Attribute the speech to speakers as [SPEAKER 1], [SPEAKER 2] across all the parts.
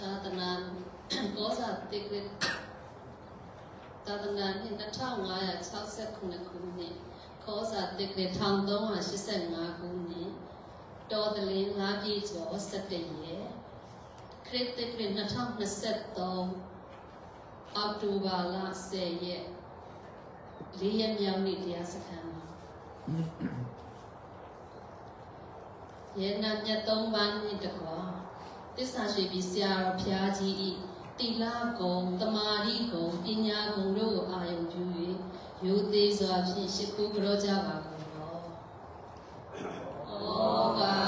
[SPEAKER 1] သာသနာကောစာတိကရသာသနာနှစ်2569ခုနှစ်ကောစာတိကရ1385ခုနှစ်တော်တလင်းလာပြည့်ကျော်17ရက်ခရစ်တိကရ2023အောက်တိုဘာလ10ရက်၄ရက်မြောက်နေ့တရားစခန်းမှာယေနာမြတ်၃ပါးနှင့်တကွာ တစ္ဆာရှိပြီးဆရာတော်ဘုရားကြီးဤတိလဂုံတမာတိဂုံပညာဂုံတို့ကိုအာရုံပြု၍ရိုသေစွာဖြင့်ရှ िख ုကြောကြပါကုန်သော။ဩကာ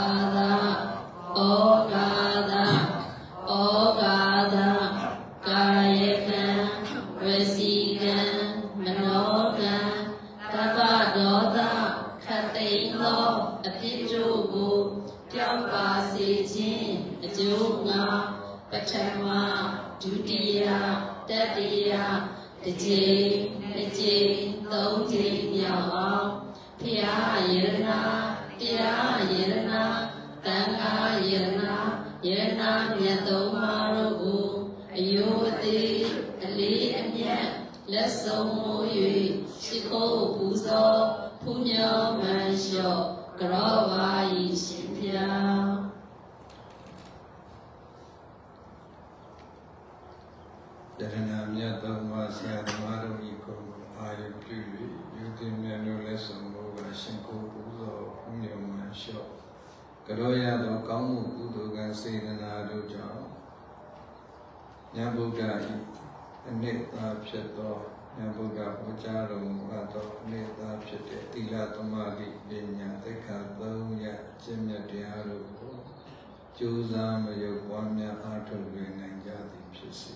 [SPEAKER 1] ကြိုးစားမရပွားများအားထုတ်ပြီးနိုင်
[SPEAKER 2] ကြသည်ဖြစ်စေ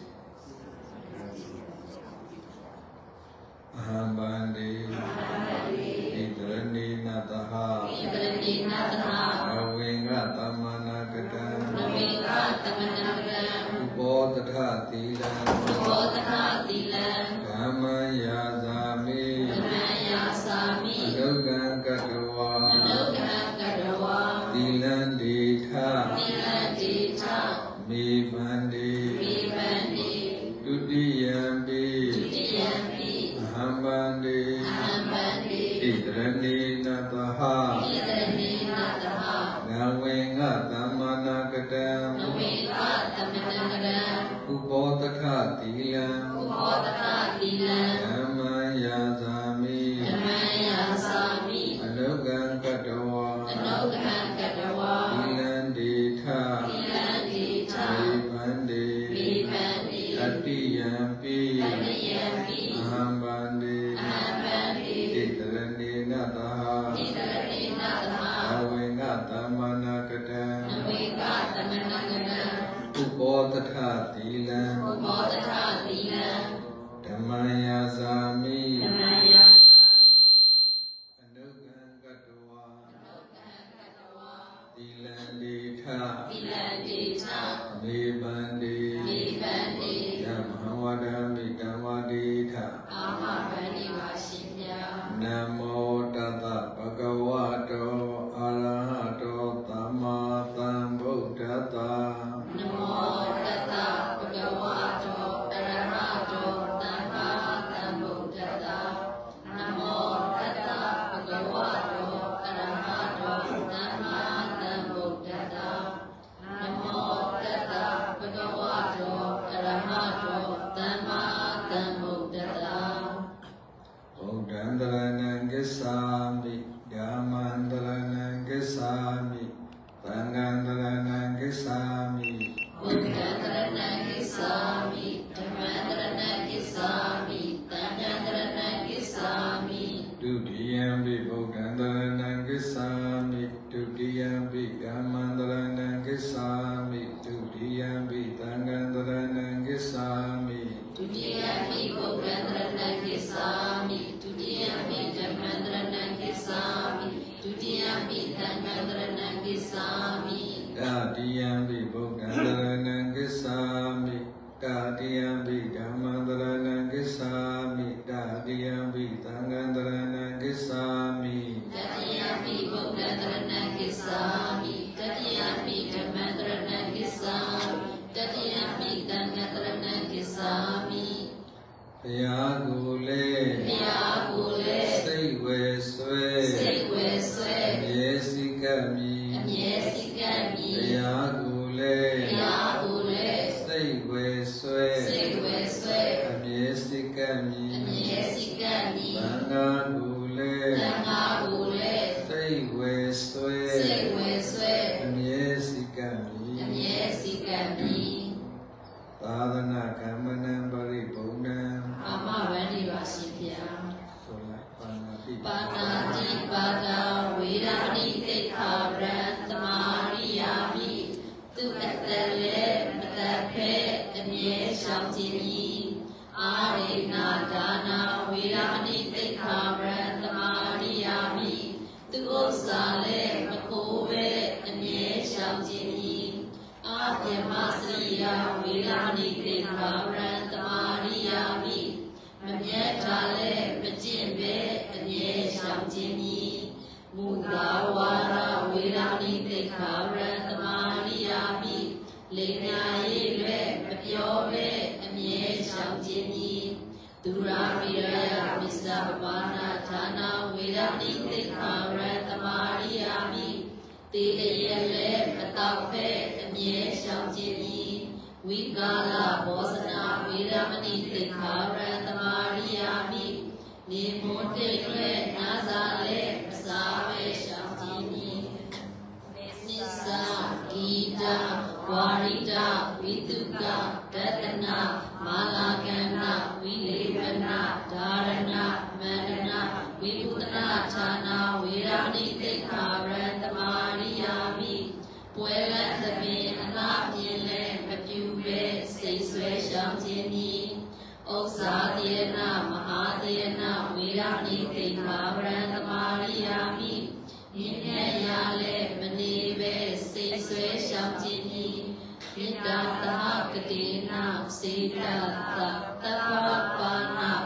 [SPEAKER 2] အဟံဗန္တိဣတရဏိနတဟ
[SPEAKER 1] ဣတ
[SPEAKER 2] ရဏိနတဟအဝိင်္ဂသမနာကတံ
[SPEAKER 1] နမေကသမနာကံ
[SPEAKER 2] ဥပောတထသီလံ
[SPEAKER 1] ဥ
[SPEAKER 2] ပော
[SPEAKER 1] တ
[SPEAKER 2] ထသီလံ
[SPEAKER 1] ဓ
[SPEAKER 2] မ္မယာသ စရိယဝေရမဏိ
[SPEAKER 1] သိက္ခာရံသမာရိယာမိမမြဲတာလဲမကျင့်ပဲအမြဲရှောင်ခြင်းမည်မူတာဝါရဝေရာနိသိက္ခာရံသမာရိယာမိလေညာရေးလွဲမပြောပဲအမြဲရှောင်ခြင်းမည်ဒုရာမိရယမစ္စပပါဏဌာနာဝေရာနိသိက္ခာရံသမာရိယာမိ တေအယလဲမတောက်ပဲအမြဲရှောင်ခြင်းမည်ဝိကာလဘောဇနာဝေရမဏိသိက္ခာရံသမာရိယာမိနေမွန်တိတ်လွဲနာစာလဲမစားပဲရှောင်ခြင်းမည်နိစ္စဂီတဝါရိတဝိတုကဒတနာမာလာကန္နာဝိလေဝနာဓာရဏမန္တနာဝိပုတနာဌာနာဝေရမဏိသိက္ခာရံသမာရိယာမိ ပွဲလန်းသဖြင့်အလားပြင်းလဲမပြူပဲစိတ်ဆွဲရှောင်ခြင်းမည်ဥစ္စာတေနမဟာတေနဝေရမဏိသိက္ခာရံသမာရိယာမိမြင့်မြတ်ရလဲမနေပဲစိတ်ဆွဲရှောင်ခြင်းမည်ပိတာသဟကတိနာစေတသတပ္ပပါဏ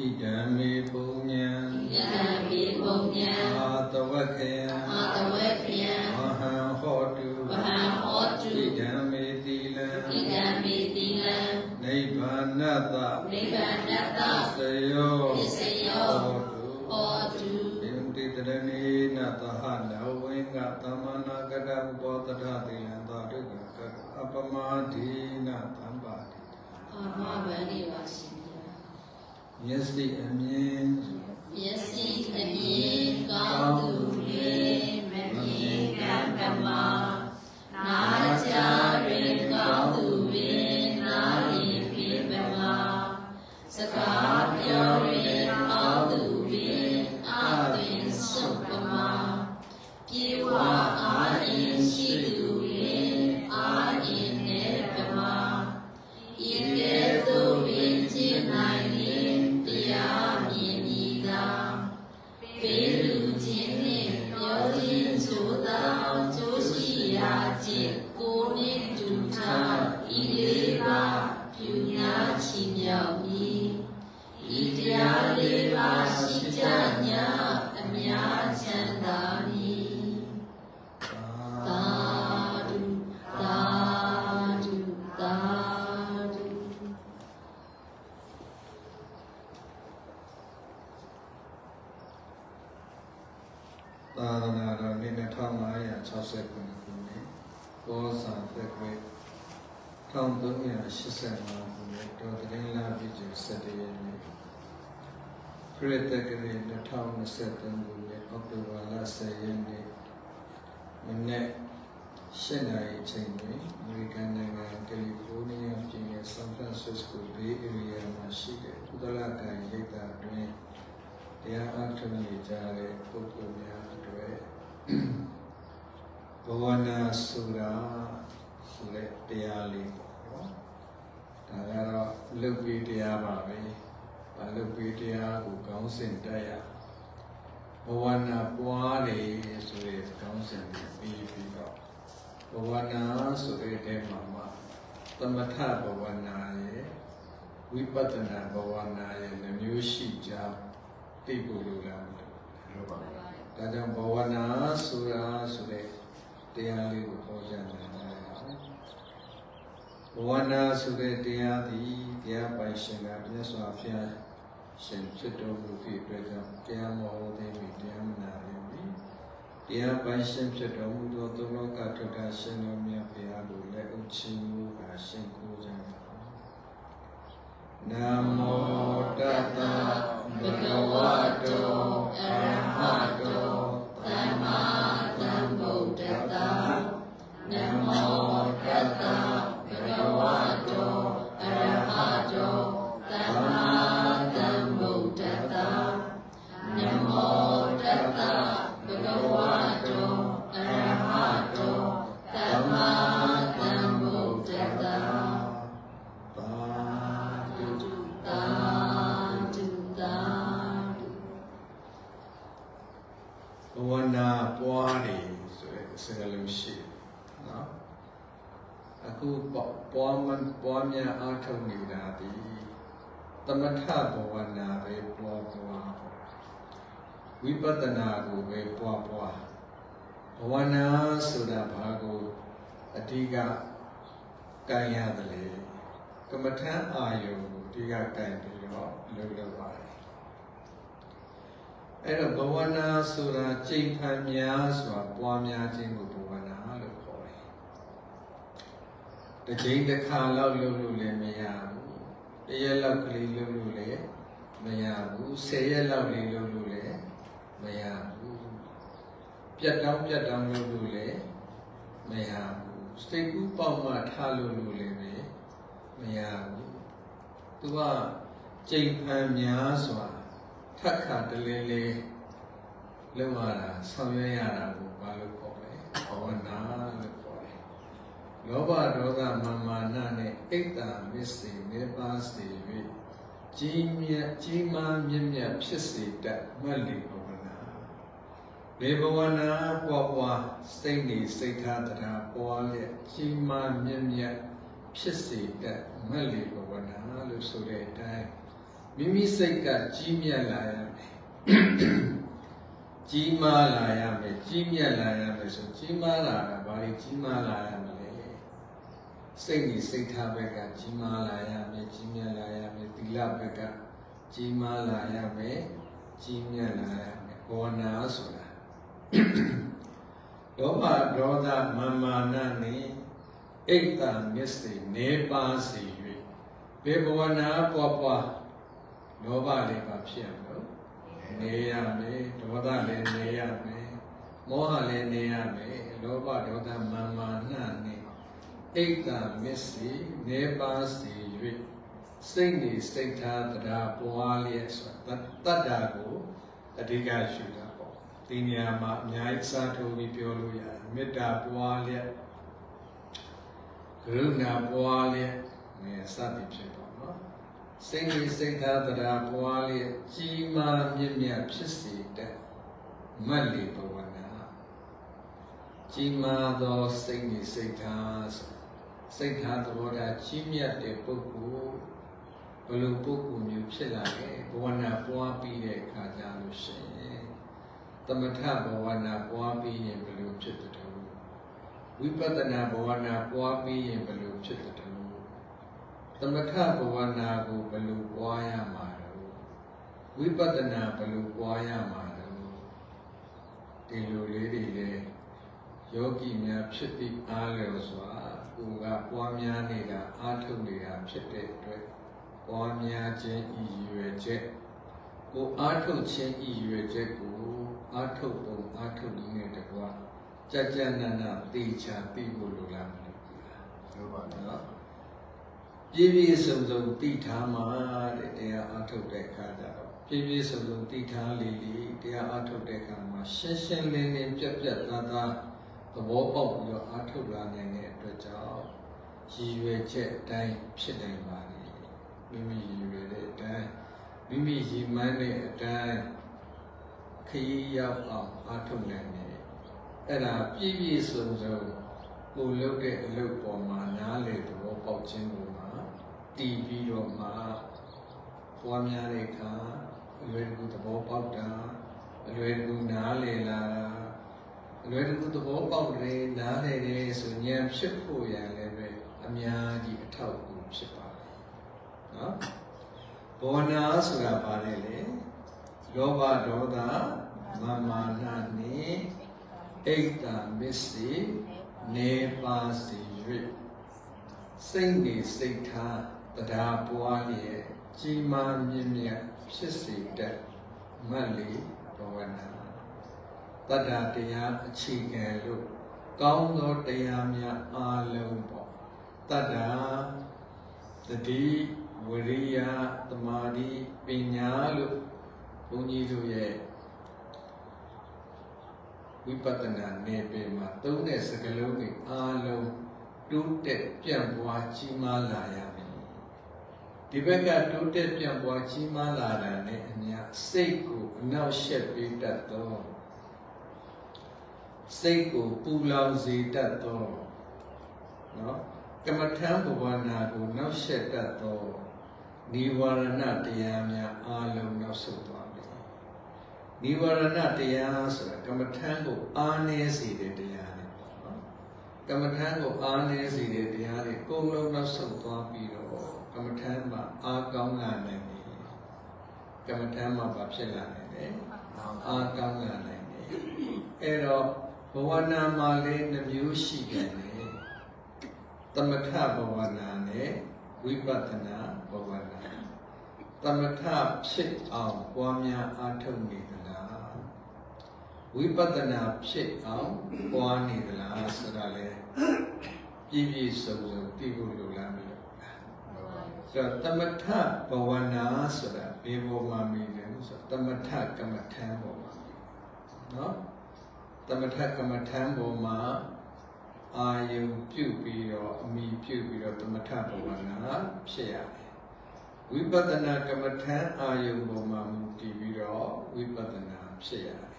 [SPEAKER 2] ဣဒံမေပုညံ
[SPEAKER 1] ယဟံပိပုံညံ
[SPEAKER 2] အာတဝက္ခယံ
[SPEAKER 1] အာတဝေပြယံ
[SPEAKER 2] မဟံဟောတု
[SPEAKER 1] ဝဟံဟောတု
[SPEAKER 2] ဣဒံမေတိလံ
[SPEAKER 1] ဣဒံမေတိလံ
[SPEAKER 2] နိဗ္ဗာနတ္တ
[SPEAKER 1] နိဗ္ဗာန်တတ
[SPEAKER 2] သယော
[SPEAKER 1] ပစ္စယော
[SPEAKER 2] ဟောတု
[SPEAKER 1] ဟောတု
[SPEAKER 2] ယံတိတရဏေနသဟနဝေင္ကသမနာကတဥပောတထတိလံသာတုကကအပမဒိနသံပါတိ
[SPEAKER 1] အာမဗန္ဒီပါရှင်ဗျာ
[SPEAKER 2] မျက်စိအမြင်
[SPEAKER 1] မျက်စိအမြင်ကောင်းသူလေးမမြင်ကံကမာ
[SPEAKER 2] 2023ခုနှစ်အောက်တိုဘာလ10ရက်နေ့မနေ့ရှင်းနိုင်ချိန်တွင်အမေရိကန်နိုင်ငံကယ်လီဖိုးနီးယားပြည်နယ်ဆန်ဖရန်စစ္စကိုဘေးအေရီးယားမှာရှိတဲ့ကုသလကန်ရိပ်သာတွင်တရားအားထုတ်နေကြတဲ့ပုဂ္ဂိုလ်များအတွက်ဘဝနာဆိုတာဆိုတဲ့တရားလေးပေါ့နော်ဒါကတော့လုတ်ပြီးတရားပါပဲဘာလုတ်ပြီးတရားကိုကောင်းစင်တက်ရဘ ဝနာပွားတယ်ဆိုတဲ့ကောင်းစင်ပြီးပြီးတော့ဘဝနာဆိုတဲ့အဲမှာမှာသမထဘဝနာရဲ့ဝိပဿနာဘဝနာရဲ့နှမျိုးရှိကြသိဖို့လိုလားမလို့ပါဒါကြောင့်ဘဝနာဆိုတာဆိုတဲ့တရားလေးကိုဟောကြားနေတာဘဝနာဆိုတဲ့တရားသည်တရားပိုင်ရှင်ကမြတ်စွာဘုရား ရှင်ဖြစ်တော်မူသည့်အတွက်ကြောင့်တရားမဟောသိပြီတရားမနာသိပြီတရားပိုင်ရှင်ဖြစ်တော်မူသောသုံးလောကထုတာရှင်တော်မြတ်ဘုရားကိုလက်ဥချင်းမူပါရှင်ကိုကြပါနမောတတ္တဘဂဝတောအရဟတောသမ္မာသမ္ဗုဒ္ဓတ္တနမောတတ္တဘဂဝတောအရဟတောသမ္မာသမ္ခုပွားမပွားများအားထုတ်နေတာဒီသမထဘဝနာပဲပွားပွားဝိပဿနာကိုပဲပွားပွားဘဝနာဆိုတာဘာကိုအဓိကကံရတယ်လေကမ္မထအာယုကိုအဓိကကံပြီးတော့လုပ်လုပ်ပါတယ်အဲ့တော့ဘဝနာဆိုတာကြိမ်ဖန်များစွာပွားများခြင်းကိုဘဝနာလို့ခေါ်တယ်။ တစ်ချိန်တစ်ခါလောက်လုပ်လို့လည်းမရဘူး။တစ်ရက်လောက်ကလေးလုပ်လို့လည်းမရဘူး။ဆယ်ရက်လောက်လေးလုပ်လို့လည်းမရဘူး။ပြတ်တောင်းပြတ်တောင်းလုပ်လို့လည်းမရဘူး။စိတ်ကူးပေါက်မှထားလို့လို့လည်းမရဘူး။ तू ကကြိမ်ဖန်များစွာထက်ခါတလေးလေးလောက်ရတာဆောင်ရွက်ရတာကိုဘာလို့ခေါ်လဲဘာဝနာလို့ခေါ်တယ် လောဘဒေါသမာမာနနဲ့အိတ်တာမစ္စေနေပါစေ၍ကြီးမြတ်ကြီးမားမြင့်မြတ်ဖြစ်စေတတ်မတ်လီဘဝနာဘေဘဝနာပွားပွားစိတ်နေစိတ်ထားတရားပွားလျက်ကြီးမားမြင့်မြတ်ဖြစ်စေတတ်မတ်လီဘဝနာလို့ဆိုတဲ့အတိုင်းမိမိစိတ်ကကြီးမြတ်လာရမယ်ကြီးမားလာရမယ်ကြီးမြတ်လာရမယ်ဆိုကြီးမားလာတာဘာလို့ကြီးမားလာရမလဲ စိတ်နဲ့စိတ်ထားဘက်ကကြီးမားလာရမယ်ကြီးမြတ်လာရမယ်သီလဘက်ကကြီးမားလာရမယ်ကြီးမြတ်လာရမယ်ဘောနာဆိုတာလောဘဒေါသမာမာနနဲ့အိတ်တမစ္စေနေပါစေ၍ဘေဘဝနာပွားပွားလောဘလေးပါဖြစ်ရမလို့နေရမယ်ဒေါသလည်းနေရမယ်မောဟလည်းနေရမယ်လောဘဒေါသမာမာနနဲ့ အိတ်တမစ္စေနေပါစေ၍စိတ်နေစိတ်ထားတရားပွားလျက်ဆိုတာတတ္တာကိုအဓိကရှုတာပေါ့ဒီနေရာမှာအများကြီးစားထိုးပြီးပြောလို့ရတယ်မေတ္တာပွားလျက်ကရုဏာပွားလျက်ငယ်စသည်ဖြစ်ပေါ့နော်စိတ်ကြီးစိတ်သားတရားပွားလျက်ကြီးမားမြင့်မြတ်ဖြစ်စေတဲ့မတ်လီဘဝနာကြီးမားသောစိတ်ကြီးစိတ်သားဆို စိတ်ထားသဘောထားကြီးမြတ်တဲ့ပုဂ္ဂိုလ်ဘယ်လိုပုဂ္ဂိုလ်မျိုးဖြစ်လာလဲဘဝနာပွားပြီးတဲ့အခါကျလို့ရှိရင်သမထဘဝနာပွားပြီးရင်ဘယ်လိုဖြစ်တဲ့ဝိပဿနာဘဝနာပွားပြီးရင်ဘယ်လိုဖြစ်တဲ့သမထဘဝနာကိုဘယ်လိုပွားရမှာလဲဝိပဿနာဘယ်လိုပွားရမှာလဲဒီလိုလေးတွေလေယောဂီများဖြစ်သည့်အားလျော်စွာ ကိုယ်ကပွားများနေတာအားထုတ်နေတာဖြစ်တဲ့အတွက်ပွားများခြင်းဤရွယ်ချက်ကိုအားထုတ်ခြင်းဤရွယ်ချက်ကိုအားထုတ်ပုံအားထုတ်နည်းနဲ့တကွာကြကြနနသိချာသိဖို့လိုလားမလို့ဘူးလား
[SPEAKER 3] လိုပါဗျာ
[SPEAKER 2] နော်ပြည့်ပြည့်စုံစုံသိထားမှာတဲ့တရားအားထုတ်တဲ့အခါကျတော့ပြည့်ပြည့်စုံစုံသိထားလေလေတရားအားထုတ်တဲ့အခါမှာရှင်းရှင်းလင်းလင်းပြတ်ပြတ်သားသား သဘောပေါက်ပြီးတော့အားထုတ်လာနိုင်တဲ့အတွက်ကြောင့်ရည်ရွယ်ချက်အတိုင်းဖြစ်နိုင်ပါလေမိမိရည်ရွယ်တဲ့အတိုင်းမိမိရည်မှန်းတဲ့အတိုင်းခရီးရောက်အောင်အားထုတ်နိုင်တယ်အဲ့ဒါပြည့်ပြည့်စုံစုံကိုလုပ်တဲ့အလုပ်ပေါ်မှာနားလေသဘောပေါက်ခြင်းကိုမှတည်ပြီးတော့မှပွားများတဲ့အခါအလွယ်တကူသဘောပေါက်တာအလွယ်တကူနားလေလာတာ အလွယ်တကူသဘောပေါက်တယ်နားလေတယ်ဆိုဉာဏ်ဖြစ်ဖို့ရလည်းပဲအများကြီးအထောက်အကူဖြစ်ပါတယ်နော်ဘောနာဆိုတာဘာလဲလေလောဘဒေါသမာမာနနှင့်အိတ်တမစ္စေနေပါစေ၍စိတ်နေစိတ်ထားတရားပွားလျက်ကြီးမားမြင့်မြတ်ဖြစ်စေတတ်မတ်လေဘဝနာ တတ္တတရားအခြေခံလို့ကောင်းသောတရားများအားလုံးပေါ့တတ္တတတိဝရိယသမာဓိပညာလို့ဘုန်းကြီးတို့ရဲ့ဝိပဿနာနယ်ပယ်မှာသုံးတဲ့စကားလုံးတွေအားလုံးတိုးတက်ပြန့်ပွားကြီးမားလာရမယ်ဒီဘက်ကတိုးတက်ပြန့်ပွားကြီးမားလာတာနဲ့အမျှစိတ်ကိုအနောက်ရှက်ပေးတတ်သော စိတ်ကိုပူလောင်စေတတ်သောနော်ကမ္မထံဘဝနာကိုနောက်ရှက်တတ်သောនិဝရဏတရားများအားလုံးနောက်ဆုတ်သွားမယ်និဝရဏတရားဆိုတာကမ္မထံကိုအားနည်းစေတဲ့တရားတွေပေါ့နော်ကမ္မထံကိုအားနည်းစေတဲ့တရားတွေအကုန်လုံးနောက်ဆုတ်သွားပြီးတော့ကမ္မထံမှာအားကောင်းလာနိုင်တယ်ကမ္မထံမှာဘာဖြစ်လာနိုင်လဲအားကောင်းလာနိုင်တယ်အဲ့တော့ ဘဝနာမှာလည်းနှမျိုးရှိတယ်သမထဘဝနာနဲ့ဝိပဿနာဘဝနာသမထဖြစ်အောင်ပွားများအားထုတ်နေသလားဝိပဿနာဖြစ်အောင်ပွားနေသလားဆိုတာလေပြည့်ပြည့်စုံစုံသိဖို့လိုလားမလို့ဆိုတော့သမထဘဝနာဆိုတာဘယ်ပေါ်မှာမြင်တယ်ဆိုတော့သမထကမ္မထံပေါ်မှာနော် သမထကမ္မထံပေါ်မှာအာယုံပြုတ်ပြီးတော့အမိပြုတ်ပြီးတော့သမထဘဝနာဖြစ်ရတယ်ဝိပဿနာကမ္မထံအာယုံပေါ်မှာမူတည်ပြီးတော့ဝိပဿနာဖြစ်ရတယ်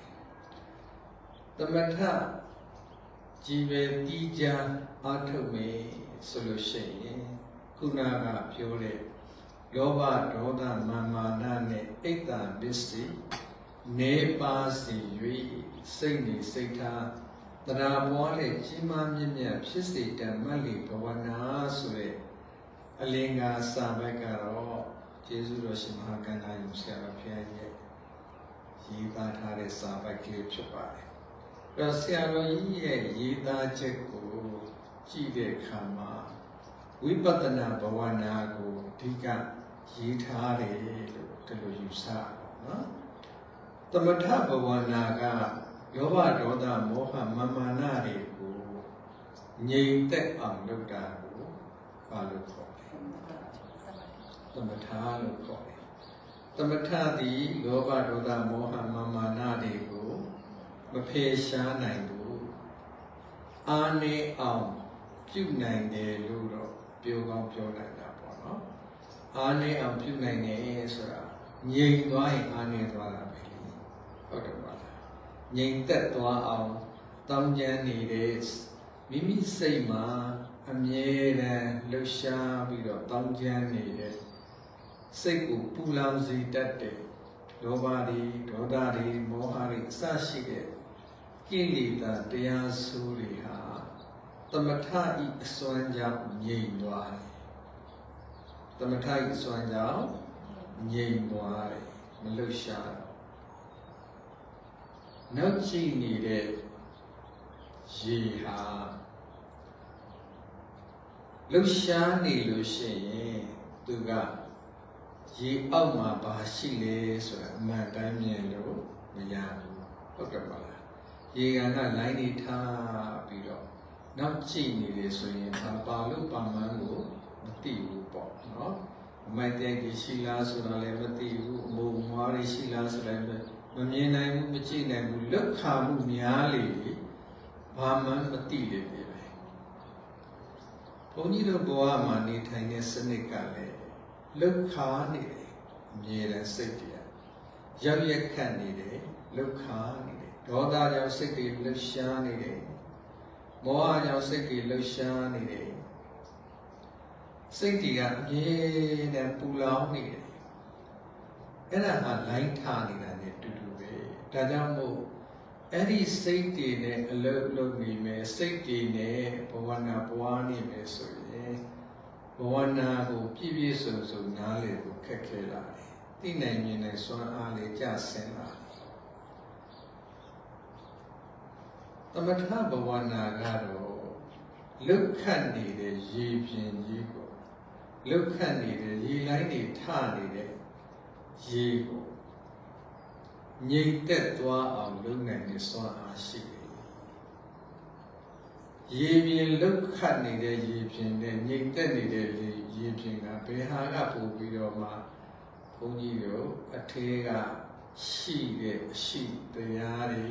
[SPEAKER 2] သမထကြည်ပဲတီးကြအာထုတ်မယ်ဆိုလို့ရှိရင်ခုနကပြောတဲ့လောဘဒေါသမာမာနနဲ့အိတ်တံပစ္စည်းနေပါစီ၍ စိတ်နေစိတ်ထားတရားပွားလေကြီးမားမြင့်မြတ်ဖြစ်စေတတ်မတ်လေဘဝနာဆိုတဲ့အလင်္ကာစာဘက်ကတော့ကျေးဇူးတော်ရှင်မဟာကန္တာယုံဆရာတော်ဖျားရဲ့ရေးသားထားတဲ့စာပိုက်ကလေးဖြစ်ပါတယ်။ဒါဆရာတော်ကြီးရဲ့ရေးသားချက်ကိုကြည့်တဲ့အခါမှာဝိပဿနာဘဝနာကိုအဓိကရေးထားတယ်လို့ဒီလိုယူဆပါနော်။သမထဘဝနာက ယောဘဒေါသမောဟမာမာနတွေကိုငြိမ်သက်အောင်လုပ်တာကိုဘာလို့ခေါ်လဲသမထလို့ခေါ်တယ်သမထသည်လောဘဒေါသမောဟမာမာနတွေကိုမဖယ်ရှားနိုင်ဘူးအာနေအောင်ပြုနိုင်တယ်လို့တော့ပြောကောင်းပြောနိုင်တာပေါ့နော်အာနေအောင်ပြုနိုင်တယ်ဆိုတာငြိမ်သွားရင်အာနေသွားတာပဲလေဟုတ်တယ်ပါလား ငြိမ်သက်သွားအောင်တောင်းကျမ်းနေတဲ့မိမိစိတ်မှာအမြဲတမ်းလှုပ်ရှားပြီးတော့တောင်းကျမ်းနေတဲ့စိတ်ကိုပူလောင်စေတတ်တဲ့လောဘတွေဒေါသတွေမောဟတွေအစရှိတဲ့ကိလေသာတရားဆိုးတွေဟာသမထဤအစွမ်းကြောင့်ငြိမ်သွားတယ်သမထဤအစွမ်းကြောင့်ငြိမ်သွားတယ်မလှုပ်ရှားတော့ နောက်ရှိနေတဲ့ရရေဟာလှုပ်ရှားနေလို့ရှိရင်သူကရေအောက်မှာဘာရှိလဲဆိုတာအမှန်တိုင်းမြင်လို့မရဘူးဟုတ်တယ်ပါလားရေကန်ကလိုင်းနေထားပြီးတော့နောက်ကြည့်နေလေဆိုရင်ဘာပါလို့ပါမှန်းကိုမသိဘူးပေါ့နော်အမိုက်တဲ့ကြီးရှိလားဆိုတာလည်းမသိဘူးအမုံမွားတွေရှိလားဆိုတာလည်း မမြင်နိုင်ဘူးမကြည့်နိုင်ဘူးလက်ခါမှုများလေလေဘာမှမသိလေပဲဘုန်းကြီးတို့ဘဝမှာနေထိုင်တဲ့စနစ်ကလည်းလောက်ခါနေတယ်အမြဲတမ်းစိတ်တရားရောက်ရက်ခတ်နေတယ်လောက်ခါနေတယ်ဒေါသကြောင့်စိတ်တွေလှုပ်ရှားနေတယ်မောဟကြောင့်စိတ်တွေလှုပ်ရှားနေတယ်စိတ်တွေကအမြဲတမ်းပူလောင်နေတယ်အဲ့ဒါဟာလိုင်းထားနေတာနဲ့တူတူပဲ ဒါကြောင့်မို့အဲ့ဒီစိတ်တွေနဲ့အလုပ်လုပ်နေမယ်စိတ်တွေနဲ့ဘဝနာပွားနေမယ်ဆိုရင်ဘဝနာကိုပြည့်ပြည့်စုံစုံနားလည်ဖို့ခက်ခဲလာတယ်သိနိုင်မြင်နိုင်စွမ်းအားလေးကျဆင်းလာတယ်သမထဘဝနာကတော့လုတ်ခတ်နေတဲ့ရေပြင်ကြီးကိုလုတ်ခတ်နေတဲ့ရေလိုင်းတွေထနေတဲ့ရေကို ငြိမ်သက်သွားအောင်လုပ်နိုင်တဲ့စွမ်းအားရှိတယ်။ရေပြင်လုတ်ခတ်နေတဲ့ရေပြင်နဲ့ငြိမ်သက်နေတဲ့ရေပြင်ကဘယ်ဟာကပို့ပြီးတော့မှဘုန်းကြီးတို့အထေးကရှိတဲ့အရှိတရားတွေ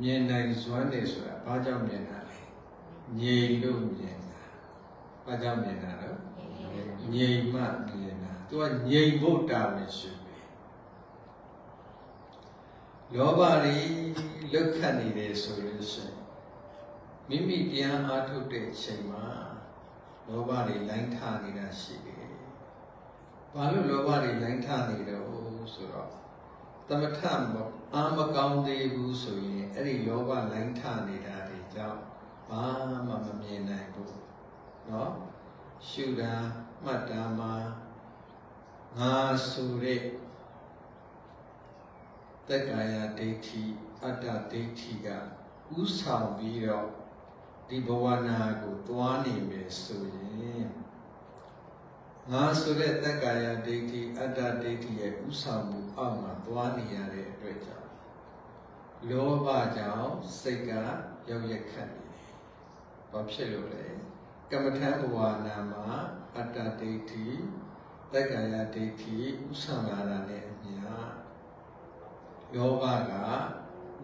[SPEAKER 2] မြင်နိုင်စွမ်းတယ်ဆိုတာဘာကြောင့်မြင်တာလဲ။ငြိမ်လို့မြင်တာ။ဘာကြောင့်မြင်တာလဲ။ငြိမ်မှမြင်တာ။ तू ကငြိမ်ဖို့တာဝန်ရှိ လောဘတွေလွတ်ခတ်နေတယ်ဆိုလို့ရှိရင်မိမိတရားအားထုတ်တဲ့အချိန်မှာလောဘတွေလိုင်းထနေတာရှိတယ်။ဘာလို့လောဘတွေလိုင်းထနေတော့ဆိုတော့သမထမအာမကောင်းသေးဘူးဆိုရင်အဲ့ဒီလောဘလိုင်းထနေတာတွေကြောင့်ဘာမှမမြင်နိုင်ဘူး။နော်ရှုတာမှတ်တာမှာငါဆိုတဲ့ တက္ကာယဒိဋ္ဌိအတ္တဒိဋ္ဌိကဥဆောင်ပြီးတော့ဒီဘဝနာကိုသွားနေမယ်ဆိုရင်ငါဆိုတဲ့တက္ကာယဒိဋ္ဌိအတ္တဒိဋ္ဌိရဲ့ဥဆောင်မှုအောက်မှာသွားနေရတဲ့အတွက်ကြောင့်လောဘကြောင့်စိတ်ကရောက်ရက်ခတ်နေတယ်။ဘာဖြစ်လို့လဲ။ကမ္မထဘဝနာမှာအတ္တဒိဋ္ဌိတက္ကာယဒိဋ္ဌိဥဆောင်လာတာနဲ့အမြာ ယောဘက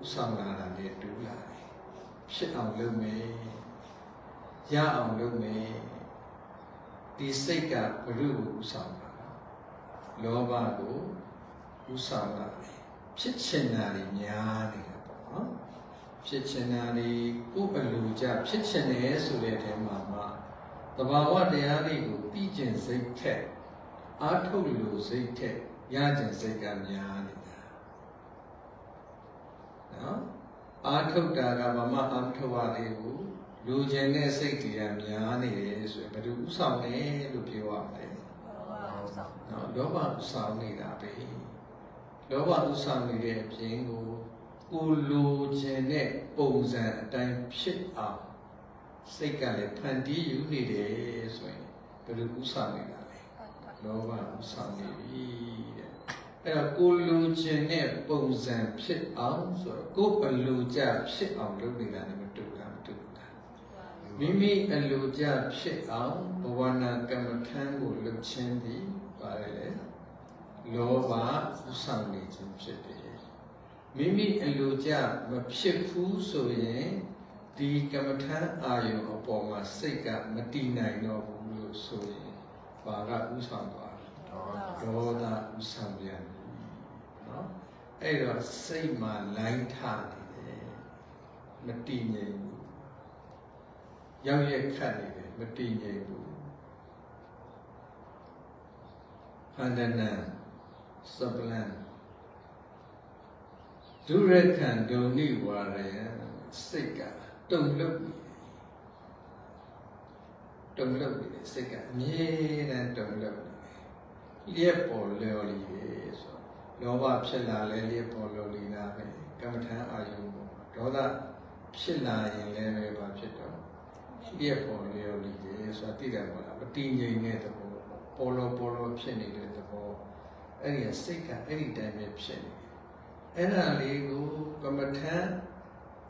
[SPEAKER 2] ဥဆောင်လာတာနဲ့တူလာတယ်ဖြစ်အောင်လုပ်မယ်ရအောင်လုပ်မယ်ဒီစိတ်ကဘုရုကိုဥဆောင်လာတာလောဘကိုဥဆောင်လာတယ်ဖြစ်ချင်တာတွေများနေတာပေါ့နော်ဖြစ်ချင်တာတွေကိုယ်အလိုကြဖြစ်ချင်တယ်ဆိုတဲ့အထဲမှာမှတဘာဝတရားတွေကိုပြီးကျင်စိတ်ထက်အားထုတ်လို့စိတ်ထက်ရကျင်စိတ်ကများနေ နော်အာထုတ်တာကမမအာမထုတ်ပါသေးဘူးလူကျင်တဲ့စိတ်တွေကများနေတယ်ဆိုရင်ဘယ်သူဥဆောင်လဲလို့ပြောရမလဲနော်လောဘဥဆောင်နေတာပဲလောဘဥဆောင်နေတဲ့အပြင်ကိုကိုလူကျင်တဲ့ပုံစံအတိုင်းဖြစ်အောင်စိတ်ကလည်းဖန်တီးယူနေတယ်ဆိုရင်ဘယ်လိုဥဆောင်နေတာလဲလောဘဥဆောင်နေပြီ အဲ့တော့ကိုလူကျင်တဲ့ပုံစံဖြစ်အောင်ဆိုတော့ကိုအလူကြဖြစ်အောင်လုပ်နေတာလည်းမတူတာမတူတာမိမိအလူကြဖြစ်အောင်ဘဝနာကမ္မထံကိုလှုပ်ခြင်းသည်ပါတယ်လေလောဘဥဆောင်နေခြင်းဖြစ်တယ်မိမိအလူကြမဖြစ်ဘူးဆိုရင်ဒီကမ္မထံအာယုအပေါ်မှာစိတ်ကမတည်နိုင်တော့ဘူးလို့ဆိုရင်ဘာကဥဆောင်သွားလဲဒေါသဥဆောင်ပြန်နော် အဲ့တော့စိတ်မှာလိုင်းထနေတယ်မတည်ငြိမ်ဘူးရောက်ရက်ခတ်နေတယ်မတည်ငြိမ်ဘူးဟန္ဒနာစပလန်ဒုရခံဒုံနိဝါရယစိတ်ကတုံလုတ်နေတုံလုတ်နေစိတ်ကအမြဲတမ်းတုံလုတ်နေလျက်ပေါ်လျော်လီဆို လောဘဖြစ်လာလဲလျက်ပေါ်လို့လီလာပဲကမ္မထံအာယုံပေါ်ဒေါသဖြစ်လာရင်လည်းပဲဘာဖြစ်တော့ပြည့်ပေါ်လျော်လိတယ်ဆိုတာသိတယ်ပေါ့လားမတည်ငြိမ်တဲ့သဘောပေါ့ပေါ်လောပေါ်လောဖြစ်နေတဲ့သဘောအဲ့ဒီကစိတ်ကအဲ့ဒီတိုင်းပဲဖြစ်နေတယ်အဲ့ဒါလေးကိုကမ္မထံ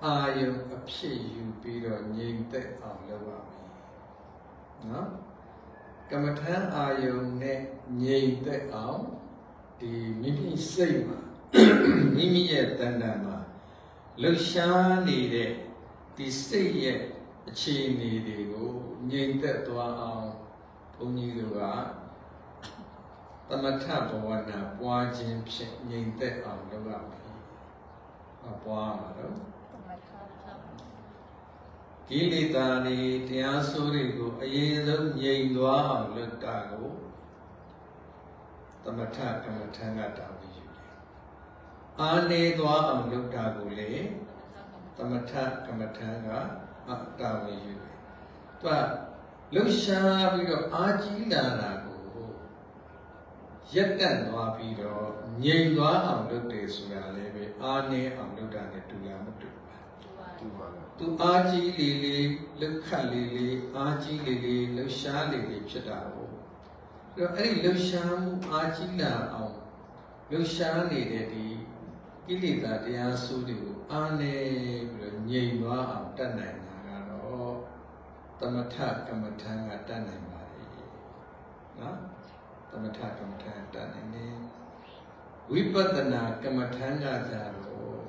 [SPEAKER 2] အာယုံအဖြစ်ယူပြီးတော့ငြိမ်သက်အောင်လုပ်ရမယ်နော်ကမ္မထံအာယုံနဲ့ငြိမ်သက်အောင် ဒီမိမိစိတ်မှာမိမိရဲ့တဏ္ဍာမှာလှူရှားနေတဲ့ဒီစိတ်ရဲ့အခြေအနေတွေကိုငြိမ်သက်သွားအောင်ဘုန်းကြီးတို့ကသမထဘဝနာပွားခြင်းဖြင့်ငြိမ်သက်အောင်လုပ်ရမယ်။ဟောပွားမှာတော့ကိလေသာတွေတရားဆိုးတွေကိုအရင်ဆုံးငြိမ်သွားအောင်လုပ်တာကို သမထကမ္မထံကတာဝန်ယူတယ်။အာနေသွားအောင်လုပ်တာကိုလေသမထကမ္မထံကအတာဝန်ယူတယ်။သူကလှုပ်ရှားပြီးတော့အာကြီးလာတာကိုရက်တက်သွားပြီးတော့ငြိမ်သွားအောင်လုပ်တယ်ဆိုတာလည်းပဲအာနေအောင်လုပ်တာနဲ့တူလားမတူဘူးလား။
[SPEAKER 3] တူပါလား
[SPEAKER 2] သူအာကြီးလေးလေးလှုပ်ခတ်လေးလေးအာကြီးလေးလေးလှုပ်ရှားလေးလေးဖြစ်တာကိုအဲ့ တော့အဲ့ဒီလှုပ်ရှားမှုအာကြီးလာအောင်လှုပ်ရှားနေတဲ့ဒီကိလေသာတရားစုတွေကိုအာနေပြီးတော့ငြိမ်သွားအောင်တတ်နိုင်တာကတော့သမထကမ္မထံကတတ်နိုင်ပါလေနော်သမထကမ္မထံတတ်နိုင်တယ်ဝိပဿနာကမ္မထံကကြတော့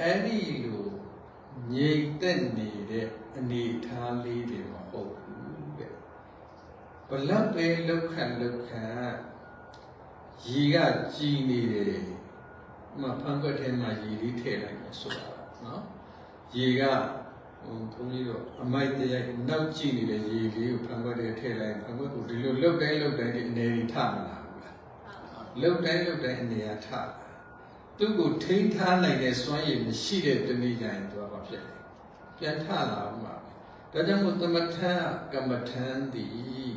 [SPEAKER 2] အဲ့ဒီလိုငြိမ်သက်နေတဲ့အနေအထားလေးတွေမဟုတ်ဘူးတဲ့ ဘလောက်ပဲလောက်ခတ်လောက်ခတ်ရေကကြည်နေတယ်မဖန်ခွက်ထဲမှာရေလေးထည့်လိုက်မယ်ဆိုတာနော်ရေကဟိုဘုန်းကြီးတို့အမိုက်တရားနောက်ကြည့်နေတဲ့ရေလေးကိုဖန်ခွက်ထဲထည့်လိုက်ဖန်ခွက်ကိုဒီလိုလောက်တိုင်းလောက်တိုင်းဒီအနေကြီးထမလာဘူးလားလောက်တိုင်းလောက်တိုင်းအနေရထလာသူ့ကိုထိန်းထားနိုင်တဲ့စွမ်းရည်မရှိတဲ့တနည်းကြရင်သူကဘာဖြစ်လဲပြန်ထလာမှာပဲဒါကြောင့်မို့သမထကမ္မထံသည်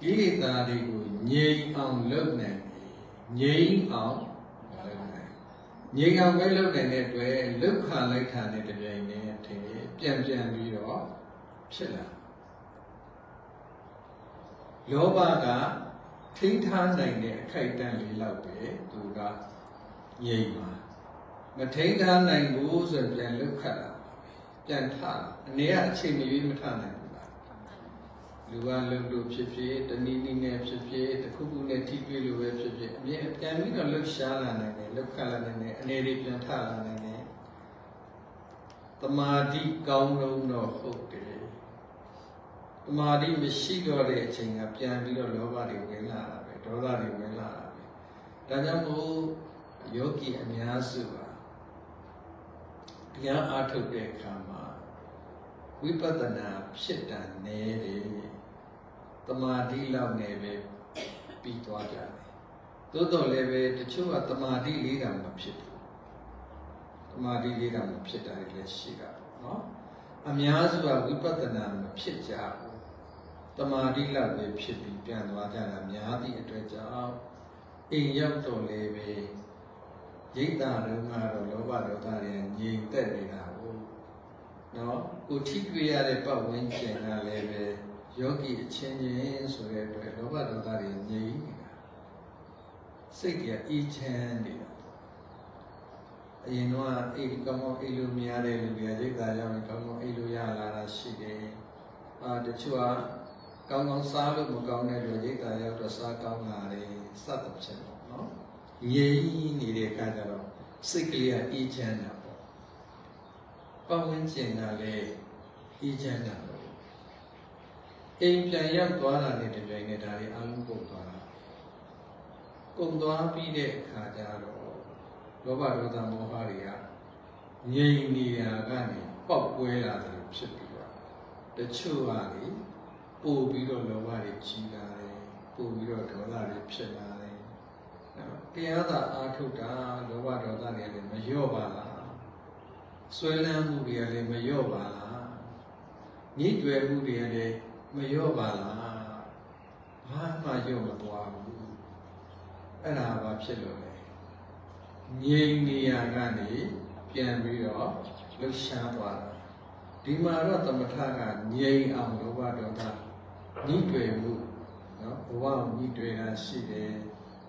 [SPEAKER 2] ကိလေသာတွေကိုငြိမ်အောင်လုပ်နိုင်တယ်ငြိမ်အောင်လုပ်နိုင်ငြိမ်အောင်ပဲလုပ်နိုင်တဲ့အတွက်လုခါလိုက်တာနဲ့တပြိုင်နက်တည်းပြန်ပြန်ပြီးတော့ဖြစ်လာလောဘကထိန်းထားနိုင်တဲ့အခိုက်အတန့်လေးလောက်ပဲသူကငြိမ်ပါမထိန်ထားနိုင်ဘူးဆိုရင်ပြန်လုတ်ခတ်လာပြန်ထလာအနေကအချိန်မရွေးမထနိုင်ဘူး လားလူကလုတ်လို့ဖြစ်ဖြစ်တနည်းနည်းနဲ့ဖြစ်ဖြစ်တစ်ခုခုနဲ့ထိတွေ့လို့ပဲဖြစ်ဖြစ်အမြဲပြန်ပြီးတော့လှုပ်ရှားလာနိုင်တယ်လုတ်ခတ်လာနိုင်တယ်အနေတွေပြန်ထလာနိုင်တယ်တမာတိကောင်းလုံးတော့ဟုတ်တယ်တမာတိမရှိတော့တဲ့အချိန်ကပြန်ပြီးတော့လောဘတွေဝင်လာတာပဲဒေါသတွေဝင်လာတာပဲဒါကြောင့်မို့ယောဂီအများစုပါတရားအားထုတ်တဲ့အခါမှာဝိပဿနာဖြစ်တာနည်းတယ် တမာတိလောက်နဲ့ပဲပြီးသွားကြတယ်သို့တော်လည်းပဲတချို့ကတမာတိလေးတာမဖြစ်ဘူးတမာတိလေးတာမဖြစ်တာလည်းရှိတာပေါ့နော်အများစုကဝိပဿနာမဖြစ်ကြဘူးတမာတိလောက်ပဲဖြစ်ပြီးပြန်သွားကြတာများသည့်အတွက်ကြောင့်အိမ်ရောက်တော့လည်းပဲရိတ်တာတုန်းကတော့လောဘဒေါသတွေငြိမ်သက်နေတာကိုနော်ကိုထိတွေ့ရတဲ့ပတ်ဝန်းကျင်ကလည်းပဲ ယောဂီအချင်းချင်းဆိုတဲ့အတွက်လောဘဒေါသတွေငြိမ်နေတာစိတ်ကအေးချမ်းနေတာအရင်တော့အိမ်ကောင်းကောင်းအိမ်လို့မရတဲ့လူတွေကရိတ်တာရောက်ရင်ကောင်းကောင်းအိမ်လို့ရလာတာရှိတယ်အာတချို့ကကောင်းကောင်းစားလို့မကောင်းတဲ့လူရိတ်တာရောက်တော့စားကောင်းလာတယ်စသဖြင့်ပေါ့နော်ငြိမ်နေတဲ့အခါကျတော့စိတ်ကလေးကအေးချမ်းတာပေါ့ပတ်ဝန်းကျင်ကလည်းအေးချမ်းတာပေါ့ အိမ်ပြန်ရောက်သွားတာနဲ့တပြိုင်နက်ဒါလေးအလုံးကုန်သွားတာကုန်သွားပြီးတဲ့အခါကျတော့လောဘဒေါသမောဟတွေကငြိမ်နေရကနေပေါက်ကွဲလာတယ်လို့ဖြစ်ပြီးတော့တချို့ကလေပို့ပြီးတော့လောဘတွေကြီးလာတယ်ပို့ပြီးတော့ဒေါသတွေဖြစ်လာတယ်နော်တရားသာအာထုတ်တာလောဘဒေါသတွေလည်းမလျော့ပါလားဆွဲလန်းမှုတွေကလည်းမလျော့ပါလားညှိတွယ်မှုတွေကလည်း မလျော့ပါလားဘာမှလျော့မသွားဘူးအဲ့ဒါဘာဖြစ်လို့လဲငြိမ်နေရကနေပြန်ပြီးတော့လှုပ်ရှားသွားတာဒီမှာတော့သမထကငြိမ်အောင်လောဘဒေါသညှိတွေ့မှုနော်ဘဝကိုညှိတွေ့တာရှိတယ်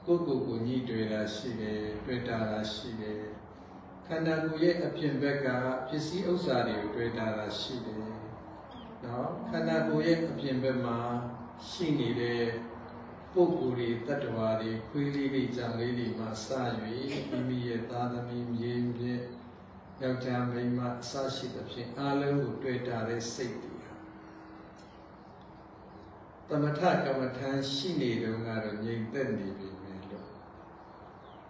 [SPEAKER 2] ကိုယ့်ကိုယ်ကိုညှိတွေ့တာရှိတယ်တွေ့တာတာရှိတယ်ခန္ဓာကိုယ်ရဲ့အပြင်ဘက်ကပစ္စည်းဥစ္စာတွေကိုတွေ့တာတာရှိတယ် နော်ခန္ဓာကိုယ်ရဲ့အပြင်ဘက်မှာရှိနေတဲ့ပုဂ္ဂိုလ်တွေတ attva တွေခွေးလေးတွေကြံလေးတွေမှာစ၍မိမိရဲ့သားသမီးမြေးမြစ်ယောက်ျားမိန်းမအစရှိသဖြင့်အားလုံးကိုတွေ့တာတဲ့စိတ်တွေဟာသမထကမ္မထန်ရှိနေတုန်းကတော့ငြိမ်သက်နေပြီမယ်လို့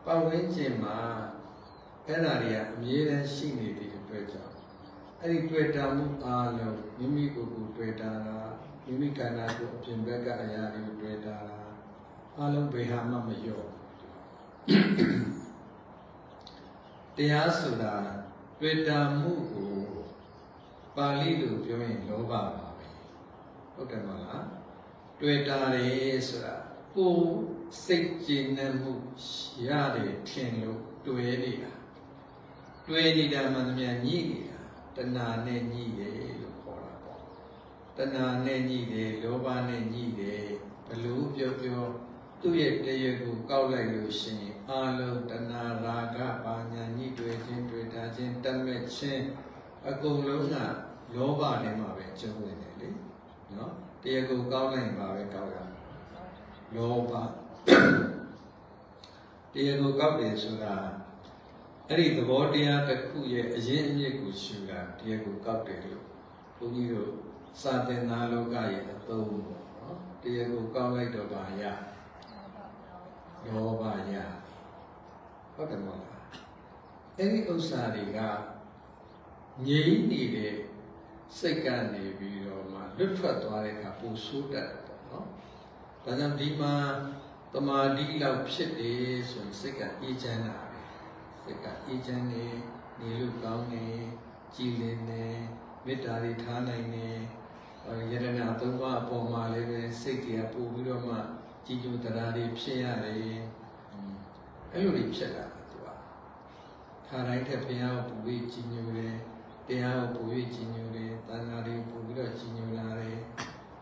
[SPEAKER 2] ပတ်ဝန်းကျင်မှာအဲ့ဒါတွေကအမြဲတမ်းရှိနေတဲ့အတွက်ကြောင့် အဲ့ဒီတွေ့တာမှုအားလုံးမိမိကိုယ်ကိုတွေ့တာလားမိမိခန္ဓာကိုယ်အပြင်ဘက်ကအရာတွေကိုတွေ့တာလားအားလုံးဘယ်ဟာမှမလျော့တရားဆိုတာတွေ့တာမှုကိုပါဠိလိုပြောရင်လောဘပါပဲဟုတ်တယ်မလားတွေ့တာတယ်ဆိုတာကိုယ်စိတ်ကျဉ်နှံ့မှုရတယ်ထင်လို့တွေ့နေတာတွေ့နေတာမှန်သမျှညှိနေတာ တဏှာနဲ့ညှိတယ်လို့ခေါ်တာပေါ့တဏှာနဲ့ညှိတယ်လောဘနဲ့ညှိတယ်ဘလို့ပြောပြောသူ့ရဲ့တရားကိုကောက်လိုက်လို့ရှိရင်အာလုံးတဏှာရာဂပါညာညှိတွေ့ခြင်းတွေ့တာခြင်းတတ်မဲ့ခြင်းအကုန်လုံးကလောဘနဲ့မှပဲကျုံးနေတယ်လေနော်တရားကိုကောက်လိုက်ပါပဲကောက်ရမှာလောဘတရားကိုကောက်တယ်ဆိုတာ အဲ့ဒီသဘောတရားတစ်ခုရဲ့အရင်အမြစ်ကိုရှုတာတရားကိုကောက်တယ်လို့ဘုန်းကြီးတို့စာသင်သားလောကရဲ့အသုံးပေါ့နော်တရားကိုကောက်လိုက်တော့ပါရလောဘရဟုတ်တယ်မဟုတ်လားအဲ့ဒီဥစ္စာတွေကငြိမ့်နေတဲ့စိတ်ကနေပြီးတော့မှလွတ်ထွက်သွားတဲ့အခါပိုဆိုးတတ်တယ်ပေါ့နော်ဒါကြောင့်ဒီမှာတမာတိလောက်ဖြစ်တယ်ဆိုရင်စိတ်ကအေးချမ်းတာပဲ စိတ်ကအေးချမ်းနေနေလို့ကောင်းနေကြည်လင်နေမေတ္တာတွေထားနိုင်နေယရဏသုံးပါးအပေါ်မှာလည်းပဲစိတ်တွေကပို့ပြီးတော့မှကြည်ညိုတရားတွေဖြစ်ရတယ်အဲ့လိုတွေဖြစ်လာတာသူကခါတိုင်းထက်ဘုရားကိုပူပြီးကြည်ညိုတယ်တရားကိုပူပြီးကြည်ညိုတယ်တန်ခါတွေပူပြီးတော့ကြည်ညိုလာတယ်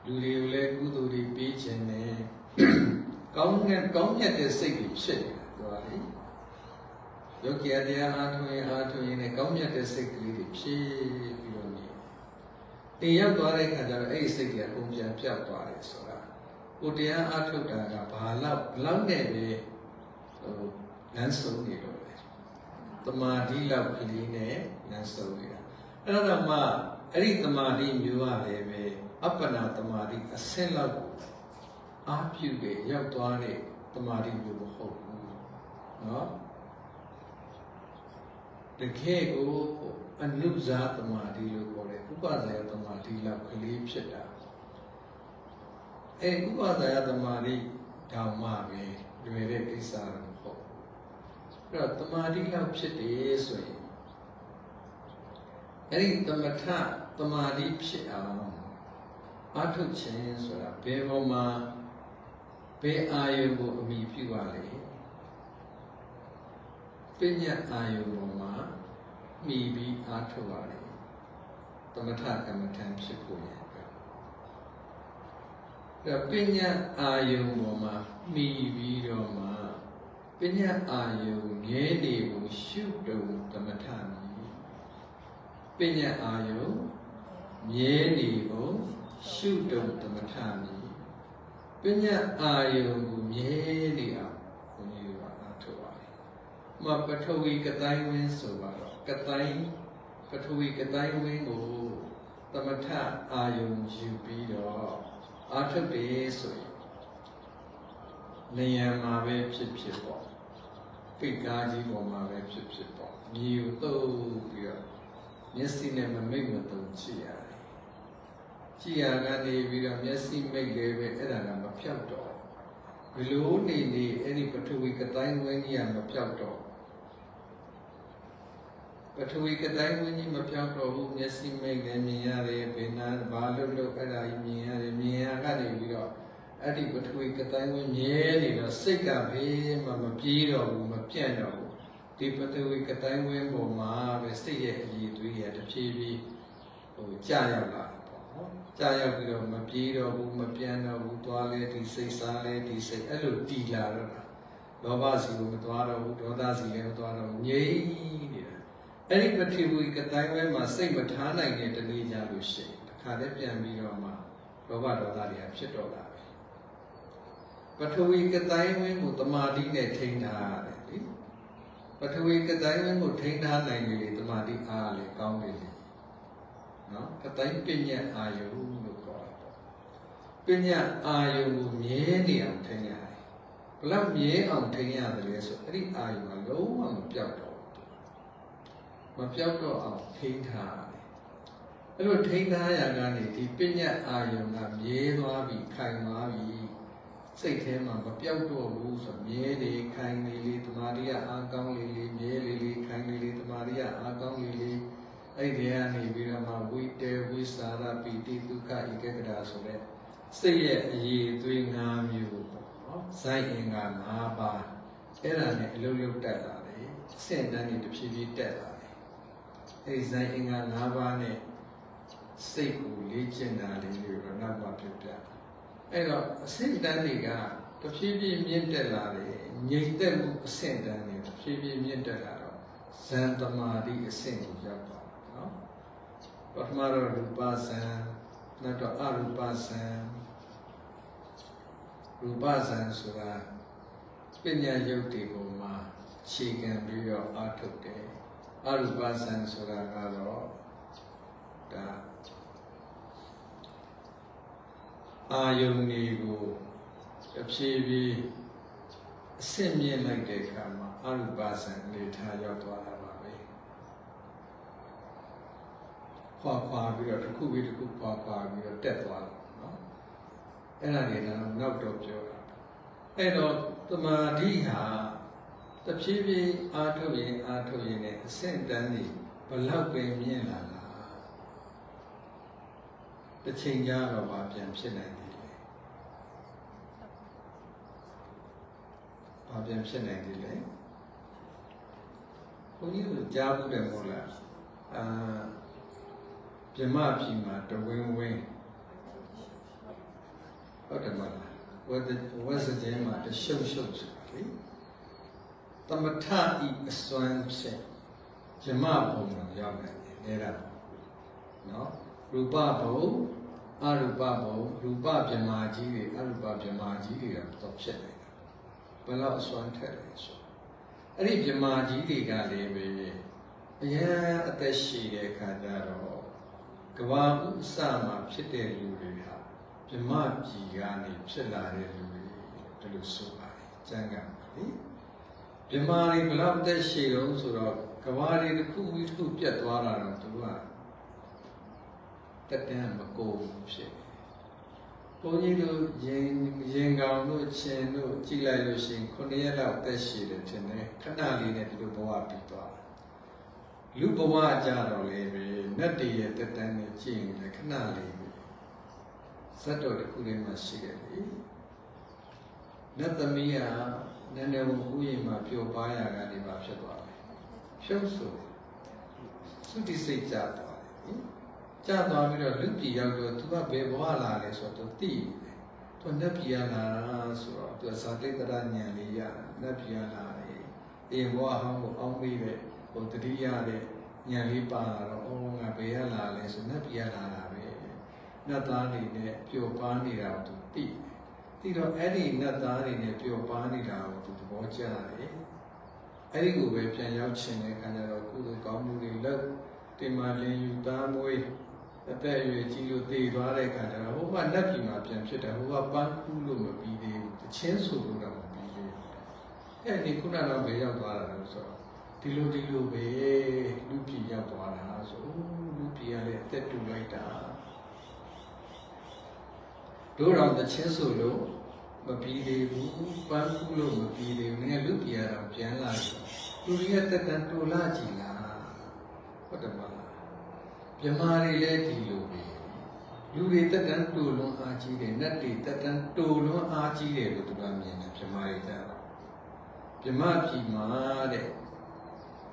[SPEAKER 2] လူတွေကိုလည်းကုသိုလ်တွေပေးခြင်းနဲ့ကောင်းတဲ့ကောင်းမြတ်တဲ့စိတ်တွေဖြစ်နေတာသူကလေ ယောဂီအတရားအားထုတ်ရင်အားထုတ်ရင်လည်းကောင်းမြတ်တဲ့စိတ်ကလေးတွေဖြည်းပြီးတော့နေ။တင်ရောက်သွားတဲ့အခါကျတော့အဲ့ဒီစိတ်ကပုံပြန်ပြောက်သွားတယ်ဆိုတာ။ကိုတရားအားထုတ်တာကဘာလောက်ဘလောက်နဲ့ပဲဟိုလမ်းဆုံးနေတော့လဲ။တမာတိလောက်ကလေးနဲ့လမ်းဆုံးနေတာ။အဲ့တော့မှအဲ့ဒီတမာတိမျိုးကလည်းပဲအပ္ပနာတမာတိအဆင့်လောက်ကိုအားပြုပြီးရောက်သွားတဲ့တမာတိမျိုးမဟုတ်ဘူး။နော်။ တကယ်ကိုအနုဇာတမာတိလို့ခေါ်တယ်ဥပဇာယတမာတိလောက်ကလေးဖြစ်တာအဲဥပဇာယတမာတိတောင်မှပဲလွယ်တဲ့ကိစ္စတော့မဟုတ်ဘူးအဲ့တော့တမာတိလောက်ဖြစ်တယ်ဆိုရင်အဲ့ဒီတမထတမာတိဖြစ်အောင်အထုတ်ခြင်းဆိုတာဘယ်ပေါ်မှာဘယ်အာယုံကိုအမိပြုပါလဲပညာအာယုံပေါ် မှာမှီပြီးအားထုတ်ရတယ်တမထကမ္မထံဖြစ်ဖို့ရအတွက်ဒါပညာအာယုံပေါ်မှာမှီပြီးတော့မှပညာအာယုံငဲနေကိုရှုတုံတမထမီပညာအာယုံမြဲနေကိုရှုတုံတမထမီပညာအာယုံကိုမြဲနေအောင်ဘုန်းကြီးကအားထုတ်ရတယ်။မပထဝီကတိုင်းဝင်းဆိုပါတော့ ကတိုင်းပထဝီကတိုင်းဝင်းကိုတမထအာယုံယူပြီးတော့အာထုတ်တယ်ဆိုရင်နေရာမှာပဲဖြစ်ဖြစ်ပေါ့ပိတ်ကားကြီးပေါ်မှာပဲဖြစ်ဖြစ်ပေါ့မြေကိုတုပ်ပြီးတော့မျက်စိနဲ့မမိတ်မတုံကြည့်ရတယ်ကြည့်ရကနေပြီးတော့မျက်စိမိတ်လေးပဲအဲ့ဒါကမဖြောက်တော့ဘလို့နေနေအဲ့ဒီပထဝီကတိုင်းဝင်းကြီးကမဖြောက်တော့ ပထဝီကတိုင်းဝင်းကြီးမပြောင်းတော့ဘူးမျက်စိမိတ်လည်းမြင်ရတယ်ဘယ်နာဘာလို့လို့အဲ့ဒါကြီးမြင်ရတယ်မြင်ရကနေပြီးတော့အဲ့ဒီပထဝီကတိုင်းဝင်းမြဲနေတော့စိတ်ကဘေးမှမပြေးတော့ဘူးမပြန့်တော့ဘူးဒီပထဝီကတိုင်းဝင်းပေါ်မှာပဲစိတ်ရဲ့အည်သွေးရတဖြည်းဖြည်းဟိုကြာရောက်လာတယ်ပေါ့နော်ကြာရောက်ပြီးတော့မပြေးတော့ဘူးမပြန်တော့ဘူးသွားလဲဒီစိတ်စားလဲဒီစိတ်အဲ့လိုတည်လာတော့တာလောဘစီကိုမသွားတော့ဘူးဒေါသစီလည်းမသွားတော့ဘူးငြိမ်နေတာ အဲ့ဒီပထဝီကတိုင်းဝင်းမှာစိတ်မထားနိုင်တဲ့တနေ့ကြလို့ရှိရင်တစ်ခါတည်းပြန်ပြီးတော့မှလောဘဒေါသတွေကဖြစ်တော့တာပဲပထဝီကတိုင်းဝင်းကိုတမာတိနဲ့ထိန်းထားရတယ်လေပထဝီကတိုင်းဝင်းကိုထိန်းထားနိုင်လေလေတမာတိအားလေကောင်းလေလေနော်ကတိုင်းပညာအာယုလို့ခေါ်တာပေါ့ပညာအာယုကိုမြဲနေအောင်ထိန်းရတယ်ဘလောက်မြဲအောင်ထိန်းရတယ်လဲဆိုအဲ့ဒီအာယုကလုံးဝမပြောက်တော့ဘူး မပြောက်တော့အောင်ထိန်းထားရတယ်အဲ့လိုထိန်းထားရကနေဒီပညာအာယုကမြဲသွားပြီခိုင်သွားပြီစိတ်ထဲမှာမပြောက်တော့ဘူးဆိုမြဲလေခိုင်လေလေတမာရိယအားကောင်းလေလေမြဲလေလေခိုင်လေလေတမာရိယအားကောင်းလေလေအဲ့ဒီကနေပြီးတော့မှဝိတေဝိစာရပိတိဒုက္ခဧကဂရာဆိုတဲ့စိတ်ရဲ့အရေးသွေး၅မျိုးပေါ့နော်ဇိုင်းအင်္ဂါ၅ပါးအဲ့ဒါနဲ့အလုံးလုံးတက်လာတယ်အဆင့်တန်းတွေတဖြည်းဖြည်းတက်လာတယ် အဲ့ဒီဇိုင်းအင်္ဂါ၅ပါးနဲ့စိတ်ကိုလေ့ကျင့်တာလေးတွေတော့နောက်မှပြပြတယ်အဲ့တော့အဆင့်တန်းတွေကတဖြည်းဖြည်းမြင့်တက်လာတယ်ငြိမ်သက်မှုအဆင့်တန်းတွေတဖြည်းဖြည်းမြင့်တက်လာတော့ဇန်တမာတိအဆင့်ကိုရောက်သွားတယ်နော်ပထမတော့ရူပဇန်နောက်တော့အရူပဇန်ရူပဇန်ဆိုတာပညာယုတ်ဒီပုံမှာခြေခံပြီးတော့အာထုတ်တယ် အရူပဇန်ဆိုတာကတော့ဒါအာယုန်တွေကိုတစ်ဖြည်းဖြည်းအဆင့်မြင့်လိုက်တဲ့အခါမှာအရူပဇံအနေထားရောက်သွားတာပါပဲခွာခွာပြီးတော့တစ်ခုပြီးတစ်ခုခွာခွာပြီးတော့တက်သွားတယ်နော်အဲ့ဒါတွေတော့နောက်တော့ပြောတာအဲ့တော့တမာတိဟာ တဖြည်းဖြည်းအားထုတ်ရင်အားထုတ်ရင်လည်းအဆင့်တန်းကြီးဘလောက်ပဲမြင့်လာလားတစ်ချိန်ကြာတော့ဘာပြန်ဖြစ်နိုင်တယ်ဘာပြန်ဖြစ်နိုင်သေးလဲဘုန်းကြီးတို့ကြားဘူးတယ်မဟုတ်လားအာပြမပြည်မှာတဝင်းဝင်းဟုတ်တယ်မလားဝတ်ဝတ်စကြဲမှာတရှုပ်ရှုပ်ဆိုတာလေ တမထဤအစွမ်းဖြင့်ပြမဘုံကိုရောက်နေတယ်လေဒါနော်ရူပဘုံအရူပဘုံရူပပြမကြီးတွေအရူပပြမကြီးတွေတော့ဖြစ်နေတယ်ဘယ်တော့အစွမ်းထက်လဲဆိုအဲ့ဒီမြမာကြီးတွေကလည်းပဲအရင်အသက်ရှိတဲ့ခါကျတော့ကဘာဥစမှာဖြစ်တဲ့လူတွေဟာမြမပြည်ကနေဖြစ်လာတဲ့လူတွေဒီလိုဆိုပါတယ်ကျမ်းဂန်ပါလေ မြမာတွေဘယ်တော့အသက်ရှိတော့ဆိုတော့ကဘာတွေတစ်ခုပြီးတစ်ခုပြတ်သွားတာတော့သူကတက်တန်းမကုန်ဘူးဖြစ်တယ်ဘုန်းကြီးတို့ရင်ရင်ကောင်တို့ရှင်တို့ကြည်လိုက်လို့ရှိရင်ခုနှစ်ရက်လောက်သက်ရှိတယ်ထင်တယ်ခဏလေးနဲ့ဒီလိုဘဝပြီးသွားတယ်လူဘဝကြတော့လေပဲနတ်တည်းရဲ့တက်တန်းနဲ့ကြည်ရင်လည်းခဏလေးပဲဇတ်တော်တစ်ခုလေးမှရှိတယ်လေနတ်သမီးက နည်းနည်းဥယျာဉ်မှာပျော်ပါရကနေပါဖြစ်သွားတယ်ဖြုတ်ဆိုသုတိစိတ်ကြသွားတယ်ဟင်ကြာသွားပြီးတော့လူပြည်ရောက်တော့သူကဘယ်ဘဝလာလဲဆိုတော့သူသိတယ်။သူနတ်ပြည်လာဆိုတော့သူဇာတိတရဉာဏ်လေးရနတ်ပြည်လာတယ်။အေဘဝဟောင်းကိုအောင်းပြီးတဲ့ဟိုတတိယတဲ့ဉာဏ်လေးပါလာတော့အော်ငါဘယ်ရလာလဲဆိုနတ်ပြည်လာတာပဲ။နတ်သားတွေနဲ့ပျော်ပါနေတာကိုသူသိတယ်။ သိတော့အဲ့ဒီနတ်သားတွေနဲ့ပျော်ပါနေတာကိုသူသဘောကျတယ်။အဲ့ဒီကိုပဲပြန်ရောက်ချင်တဲ့ခါကျတော့ကုသိုလ်ကောင်းမှုတွေလုပ်တင်မာလင်းယူသားမွေးအသက်အရွယ်ကြီးလို့တည်သွားတဲ့ခါကျတော့ဟိုကနတ်ပြည်မှာပြန်ဖြစ်တယ်ဟိုကပန်းကူးလို့မပြီးသေးဘူးတချင်းဆိုလို့တော့မပြီးသေးဘူးအဲ့ဒီခုနကတော့ပဲရောက်သွားတာလို့ဆိုတော့ဒီလိုဒီလိုပဲလူပြည်ရောက်သွားတာဆိုလူပြည်ကလည်းအသက်တူလိုက်တာ တို့တော့တချင်းဆိုလို့မပြီးသေးဘူးပန်းကူးလို့မပြီးသေးဘူးငါလူပြည်ကတော့ပြန်လာတယ်လူတွေရဲ့တက်တန်တူလာကြည်လားဟုတ်တယ်မလားမြမာတွေလည်းဒီလိုပဲလူတွေတက်တန်းတူလွန်အားကြီးတယ်နတ်တွေတက်တန်းတူလွန်အားကြီးတယ်လို့သူကမြင်တယ်မြမာတွေကြတော့မြမပြည်မှာတဲ့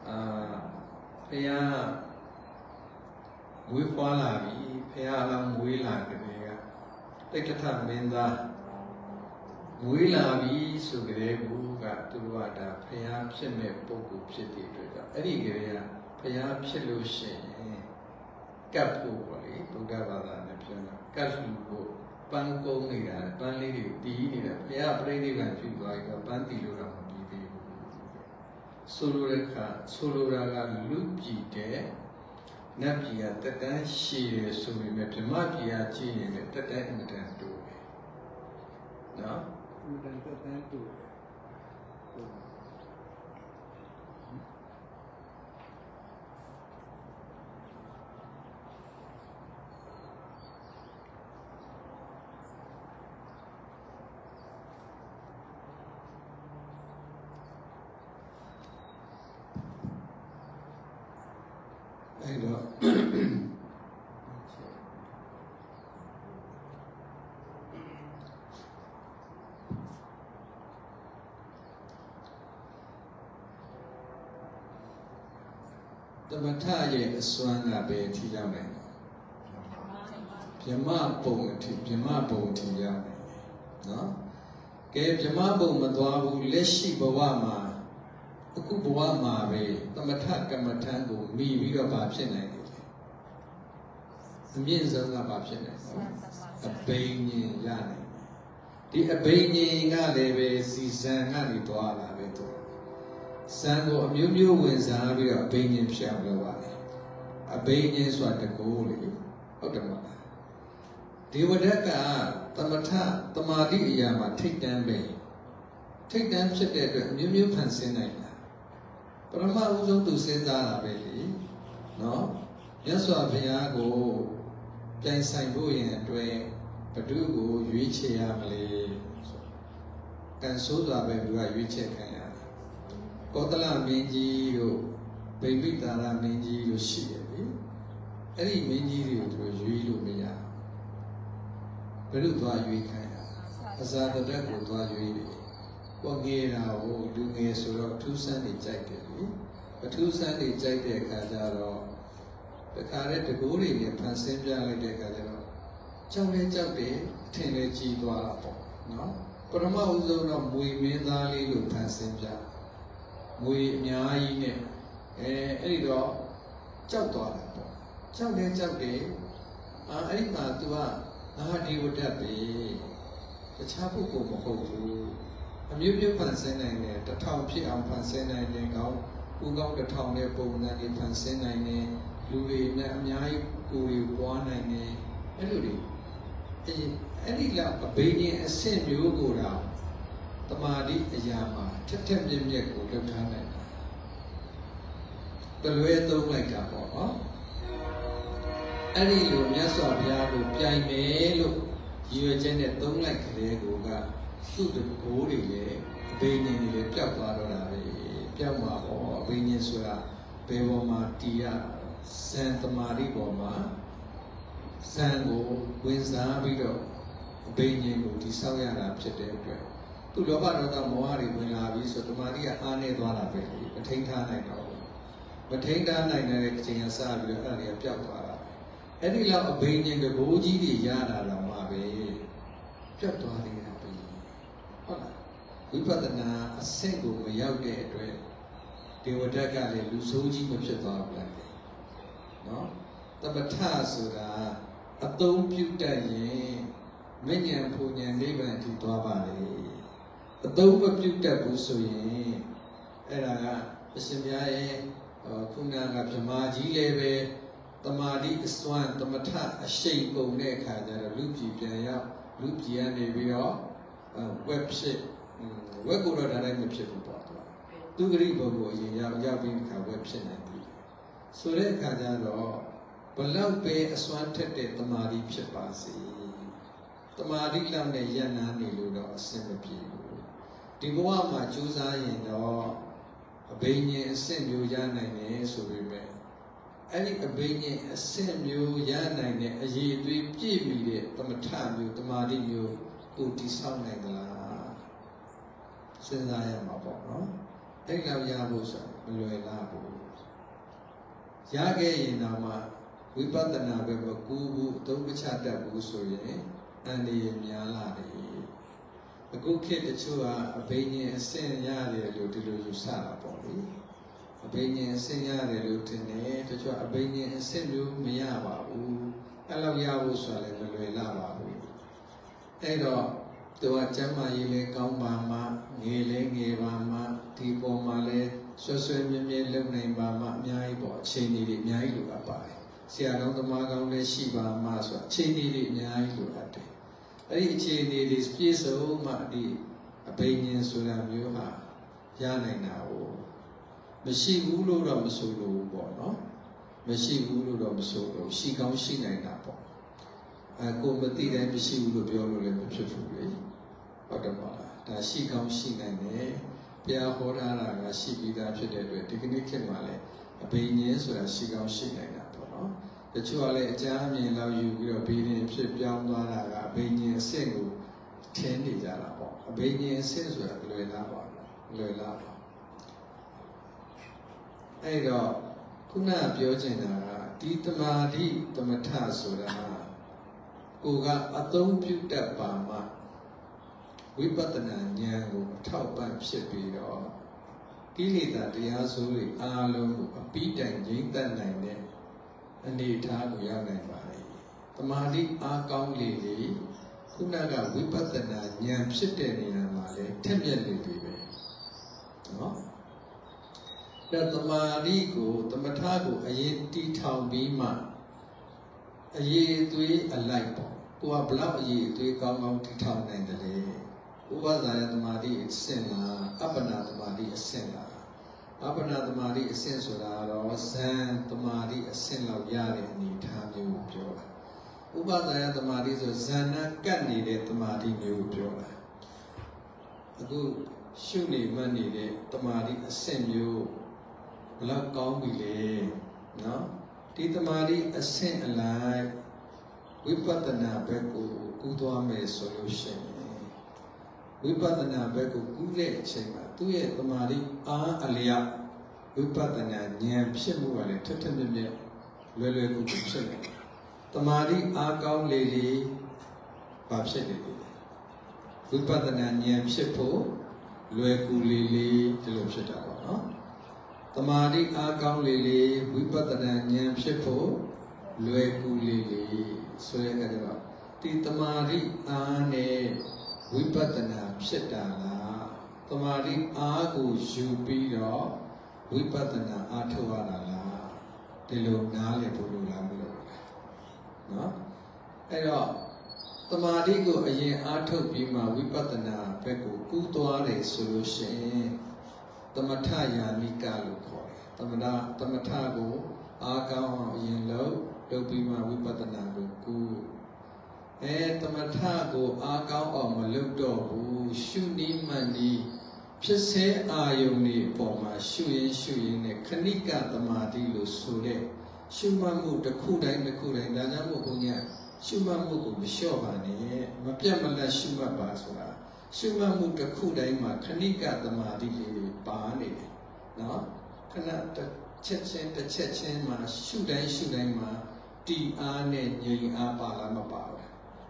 [SPEAKER 2] အာဖရာဝေးဖွာလာပြီဖရာအလောင်းဝေးလာကြ တဲ့ကတိတ်တထမင်းသားဝေးလာပြီဆိုကြတဲ့ကူကသူတို့ကဒါဖရာဖြစ်မဲ့ပုဂ္ဂိုလ်ဖြစ်တဲ့အတွက်ကြောင့်အဲ့ဒီကြတဲ့ကဖရာဖြစ်လို့ရှိရင်ကပ်ဖို့ပေါ့လေဘုရားဘာသာနဲ့ပြောတာကပ်လူဖို့ပန်းကုန်းနေတာပန်းလေးတွေတီးနေတာဘုရားပြိဋိဘံပြုသွားပြီးတော့ပန်းတီလို့တော့မပြီးသေးဘူးဆိုလိုတဲ့အခါဆိုလိုတာကလူပြည်တဲ့ နတ်ပြည်ကတက်တန်းရှည်တယ်ဆိုပေမဲ့ဓမ္မပြည်ကကြည့်ရင်လည်းတက်တန်းအင်မတန်တူတယ်နော်အင်မတန်တက်တန်းတူတယ်အဲ့တော့ သမထရဲ့အစွမ်းကပဲထီရောက်နိုင်တယ်ဗြဟ္မပုံအထိဗြဟ္မပုံအထိရောက်နိုင်တယ်နော်ကဲဗြဟ္မပုံမသွားဘူးလက်ရှိဘဝမှာအခုဘဝမှာပဲသမထကမ္မထံကိုမိပြီးတော့ဗာဖြစ်နိုင်တယ်အမြင့်ဆုံးကဗာဖြစ်နိုင်တယ်အဘိညာဉ်ရနိုင်တယ်ဒီအဘိညာဉ်ကလည်းပဲစီစံကနေသွားလာပဲသူ စံကိုအမျိုးမျိုးဝင်စားပြီးတော့အဘိညာဉ်ဖြစ်အောင်လုပ်ပါတယ်အဘိညာဉ်ဆိုတာတကူလေဟုတ်တယ်မလားဒေဝဒတ်ကသမထတမာတိအရာမှာထိတ်တန်းပဲထိတ်တန်းဖြစ်တဲ့အတွက်အမျိုးမျိုးဖန်ဆင်းနိုင်တာပရမအဦးဆုံးသူစဉ်းစားတာပဲလေနော်မြတ်စွာဘုရားကိုပြန်ဆိုင်ဖို့ရင်အတွက်ဘဒုကိုရွေးချယ်ရမလဲကံဆိုးစွာပဲသူကရွေးချယ်ခံရတယ် ကောသလမင်းကြီးတို့ဗိမိတာရမင်းကြီးတို့ရှိတယ်လေအဲ့ဒီမင်းကြီးတွေကိုသူရွေးလို့မရဘူးဘယ်လိုသွားရွေးခံရအဇာတတက်ကိုသွားရွေးတယ်ကိုငယ်တာကိုလူငယ်ဆိုတော့အထူးဆန်းနေကြိုက်တယ်လေအထူးဆန်းနေကြိုက်တဲ့အခါကျတော့တခါတည်းတကိုးတွေနဲ့ဖန်ဆင်းပြလိုက်တဲ့အခါကျတော့ကြောက်လဲကြောက်တယ်အထင်လဲကြီးသွားတာပေါ့နော်ပရမဥဆုံးတော့မွေမင်းသားလေးလို့ဖန်ဆင်းပြ မွေအများကြီးနဲ့အဲအဲ့ဒီတော့ကြောက်သွားတာပေါ့ကြောက်လဲကြောက်တယ်အာအဲ့ဒီမှာ तू ကငါဒီဝတ္တပဲတခြားပုဂ္ဂိုလ်မဟုတ်ဘူးအမျိုးမျိုးဖန်ဆင်းနိုင်တယ်တထောင်ဖြစ်အောင်ဖန်ဆင်းနိုင်တယ်ကောင်းဦးကောင်းတစ်ထောင်နဲ့ပုံစံတွေဖန်ဆင်းနိုင်တယ်လူတွေနဲ့အများကြီးကိုယ်တွေပွားနိုင်တယ်အဲ့လိုတွေအဲအဲ့ဒီလောက်အဘိညာဉ်အဆင့်မျိုးကိုတော့တမာတိအရာမှာ ထက်ထက်မြက်မြက်ကိုလှုပ်ထားနိုင်တာတလွဲသုံးလိုက်တာပေါ့နော်အဲ့ဒီလိုမြတ်စွာဘုရားကိုပြိုင်မယ်လို့ရည်ရွယ်ချက်နဲ့သုံးလိုက်ကလေးကိုကသူ့တကိုးတွေလည်းအဘိညာဉ်တွေလည်းပျောက်သွားတော့တာပဲပျောက်မှာပေါ့အဘိညာဉ်ဆိုတာဘယ်ပေါ်မှာတည်ရတာစံတမာတိပေါ်မှာစံကိုဝင်စားပြီးတော့အဘိညာဉ်ကိုတည်ဆောက်ရတာဖြစ်တဲ့အတွက် သူလောဘဒေါသမောဟတွေဝင်လာပြီးဆိုတမာတိကအားနေသွားတာပဲလေမထိန်ထားနိုင်တော့ဘူးမထိန်ထားနိုင်တဲ့အချိန်ကစပြီးတော့အဲ့ဒါတွေကပျောက်သွားတာအဲ့ဒီလောက်အဘိညာဉ်ကဘိုးကြီးတွေရတာတော့မှပဲပျောက်သွားသေးတာပဲဟုတ်လားဝိပဿနာအဆင့်ကိုမရောက်တဲ့အတွက်ဒေဝဒတ်ကလည်းလူဆိုးကြီးမဖြစ်သွားဘူးလားနော်တပထဆိုတာအသုံးပြုတတ်ရင်မဉ္ဇဉ်ပူဉ္ဇဉ်နိဗ္ဗာန်ထိသွားပါလေ အသုံးမပြုတတ်ဘူးဆိုရင်အဲ့ဒါကအရှင်ဘုရားရဲ့ခုနကဗြမာကြီးလည်းပဲတမာတိအစွမ်းတမထအရှိန်ပုံတဲ့အခါကျတော့လူပြည်ပြန်ရောက်လူပြည်ကနေပြီးတော့ဝက်ဖြစ်ဝက်ကိုတော့ဒါတိုင်းမဖြစ်ဘူးပေါ့သူဂရိဘုံကိုအရင်ရောက်ရောက်ပြီးခါဝက်ဖြစ်နိုင်တယ်ဆိုတဲ့အခါကျတော့ဘလောက်ပဲအစွမ်းထက်တဲ့တမာတိဖြစ်ပါစေတမာတိလောက်နဲ့ယဉ်နာနေလို့တော့အဆင်မပြေဘူး ဒီဘဝမှာကြိုးစားရင်တော့အဘိညာဉ်အဆင့်မျိုးရနိုင်တယ်ဆိုပေမဲ့အဲ့ဒီအဘိညာဉ်အဆင့်မျိုးရနိုင်တဲ့အရေးအသွေးပြည့်မီတဲ့တမထမျိုးတမာတိမျိုးကိုတည်ဆောက်နိုင်သလားစဉ်းစားရမှာပေါ့နော်အဲ့လောက်ရဖို့ဆိုတာမလွယ်လားဘူးရခဲ့ရင်တော့မှဝိပဿနာပဲမကူဘူးအသုံးမချတတ်ဘူးဆိုရင်အန္တရာယ်များလာတယ် အခုခေတ်တချို့ကအဘိညာဉ်အဆင့်ရတယ်လို့ဒီလိုယူဆတာပေါ့လေအဘိညာဉ်အဆင့်ရတယ်လို့ထင်တယ်တချို့အဘိညာဉ်အဆင့်မျိုးမရပါဘူးအဲ့လောက်ရဖို့ဆိုတာလည်းမလွယ်လာပါဘူးအဲ့တော့သူကကျမ်းမာရေးလည်းကောင်းပါမှငယ်လည်းငယ်ပါမှဒီပေါ်မှာလည်းဆွဆွမြဲမြဲလုပ်နိုင်ပါမှအများကြီးပေါ့အချိန်ကြီးတွေအများကြီးလိုအပ်ပါတယ်ဆရာတော်သမားကောင်းလည်းရှိပါမှဆိုအချိန်ကြီးတွေအများကြီးလိုအပ်တယ် အဲ့ဒီအခြေအနေတွေပြည့်စုံမှဒီအဘိညာဉ်ဆိုတာမျိုးဟာရနိုင်တာ哦မရှိဘူးလို့တော့မဆိုလို့ပေါ့နော်မရှိဘူးလို့တော့မဆိုလို့ရှိကောင်းရှိနိုင်တာပေါ့အဲကိုမသိတိုင်းမရှိဘူးလို့ပြောလို့လည်းမဖြစ်ဘူးလေဟုတ်တယ်ပါလားဒါရှိကောင်းရှိနိုင်တယ်ဘုရားဟောထားတာကရှိပြီးသားဖြစ်တဲ့အတွက်ဒီကနေ့ခေတ်မှာလည်းအဘိညာဉ်ဆိုတာရှိကောင်းရှိနိုင်တာပေါ့နော် တချို့ကလည်းအကြမ်းအမြင်လောက်ယူပြီးတော့ဘိညာဉ်ဖြစ်ပြောင်းသွားတာကအဘိညာဉ်အဆင့်ကိုထင်းနေကြတာပေါ့အဘိညာဉ်အဆင့်ဆိုတာလွယ်လားပါလွယ်လားပါအဲ့တော့ခုနကပြောချင်တာကဒီတမာတိတမထဆိုတာကိုကအသုံးပြုတတ်ပါမှဝိပဿနာဉာဏ်ကိုအထောက်ပံ့ဖြစ်ပြီးတော့ကိလေသာတရားစိုးတွေအားလုံးကိုအပိတိုင်ငြိမ့်သက်နိုင်တဲ့ အနေအထားကိုရောက်နိုင်ပါလေ။တမာတိအားကောင်းလေလေခုနကဝိပဿနာဉာဏ်ဖြစ်တဲ့နေရာမှာလေထက်မြက်နေပြီပဲ။နော်။ဒါတမာတိကိုတမထကိုအရင်တီထောင်ပြီးမှအရေးအသွေးအလိုက်ပေါ့။ကိုကဘလောက်အရေးအသွေးကောင်းကောင်းတီထောင်နိုင်တယ်လေ။ဥပဇာယသမာဓိအဆင့်လားအပ္ပနာသမာဓိအဆင့်လား အပ္ပနာသမာဓိအဆင့်ဆိုတာတော့ဇန်သမာဓိအဆင့်လောက်ရတဲ့အနေအထားမျိုးကိုပြောတာဥပဇာယသမာဓိဆိုဇန်နာကတ်နေတဲ့သမာဓိမျိုးကိုပြောတာအခုရှုနေမှတ်နေတဲ့သမာဓိအဆင့်မျိုးဘယ်လောက်ကောင်းပြီလဲနော်ဒီသမာဓိအဆင့်အလိုက်ဝိပဿနာဘက်ကိုကူးသွားမယ်ဆိုလို့ရှိရင် ဝိပဿနာဘက်ကိုကူးတဲ့အချိန်မှာသူ့ရဲ့တမာတိအားအလျောက်ဝိပဿနာဉာဏ်ဖြစ်မှုကလည်းထက်ထက်မြက်မြက်လွယ်လွယ်ကူကူဖြစ်နေတယ်။တမာတိအားကောင်းလေလေဘာဖြစ်နေလဲ။ဝိပဿနာဉာဏ်ဖြစ်ဖို့လွယ်ကူလေလေဒီလိုဖြစ်တာပေါ့နော်။တမာတိအားကောင်းလေလေဝိပဿနာဉာဏ်ဖြစ်ဖို့လွယ်ကူလေလေဆိုရတဲ့ကတော့ဒီတမာတိအားနဲ့ဝိပဿနာ ဖြစ်တာလားတမာတိအားကိုယူပြီးတော့ဝိပဿနာအားထုတ်ရတာလားဒီလိုနားလည်ဖို့လိုလားမလို့လားနော်အဲ့တော့တမာတိကိုအရင်အားထုတ်ပြီးမှဝိပဿနာဘက်ကိုကူးသွားတယ်ဆိုလို့ရှိရင်တမထယာနိကလို့ခေါ်တယ်တမထတမထကိုအားကောင်းအောင်အရင်လုပ်လုပ်ပြီးမှဝိပဿနာကိုကူး အဲတမထကိုအားကောင်းအောင်မလုပ်တော့ဘူးရှုနီးမှန်နီးဖြစ်စေအာယုန်ဒီအပေါ်မှာရှုရင်ရှုရင်နဲ့ခဏိကသမာဓိလို့ဆိုတဲ့ရှုမှတ်မှုတစ်ခုတိုင်းတစ်ခုတိုင်းဒါကြောင့်မို့ဘုညာရှုမှတ်မှုကိုမလျှော့ပါနဲ့မပြတ်မလတ်ရှုမှတ်ပါဆိုတာရှုမှတ်မှုတစ်ခုတိုင်းမှာခဏိကသမာဓိလေးတွေပါနေတယ်နော်ခဏတစ်ချက်ချင်းတစ်ချက်ချင်းမှာရှုတိုင်းရှုတိုင်းမှာတီအားနဲ့ငြိမ်အားပါလားမပါဘူး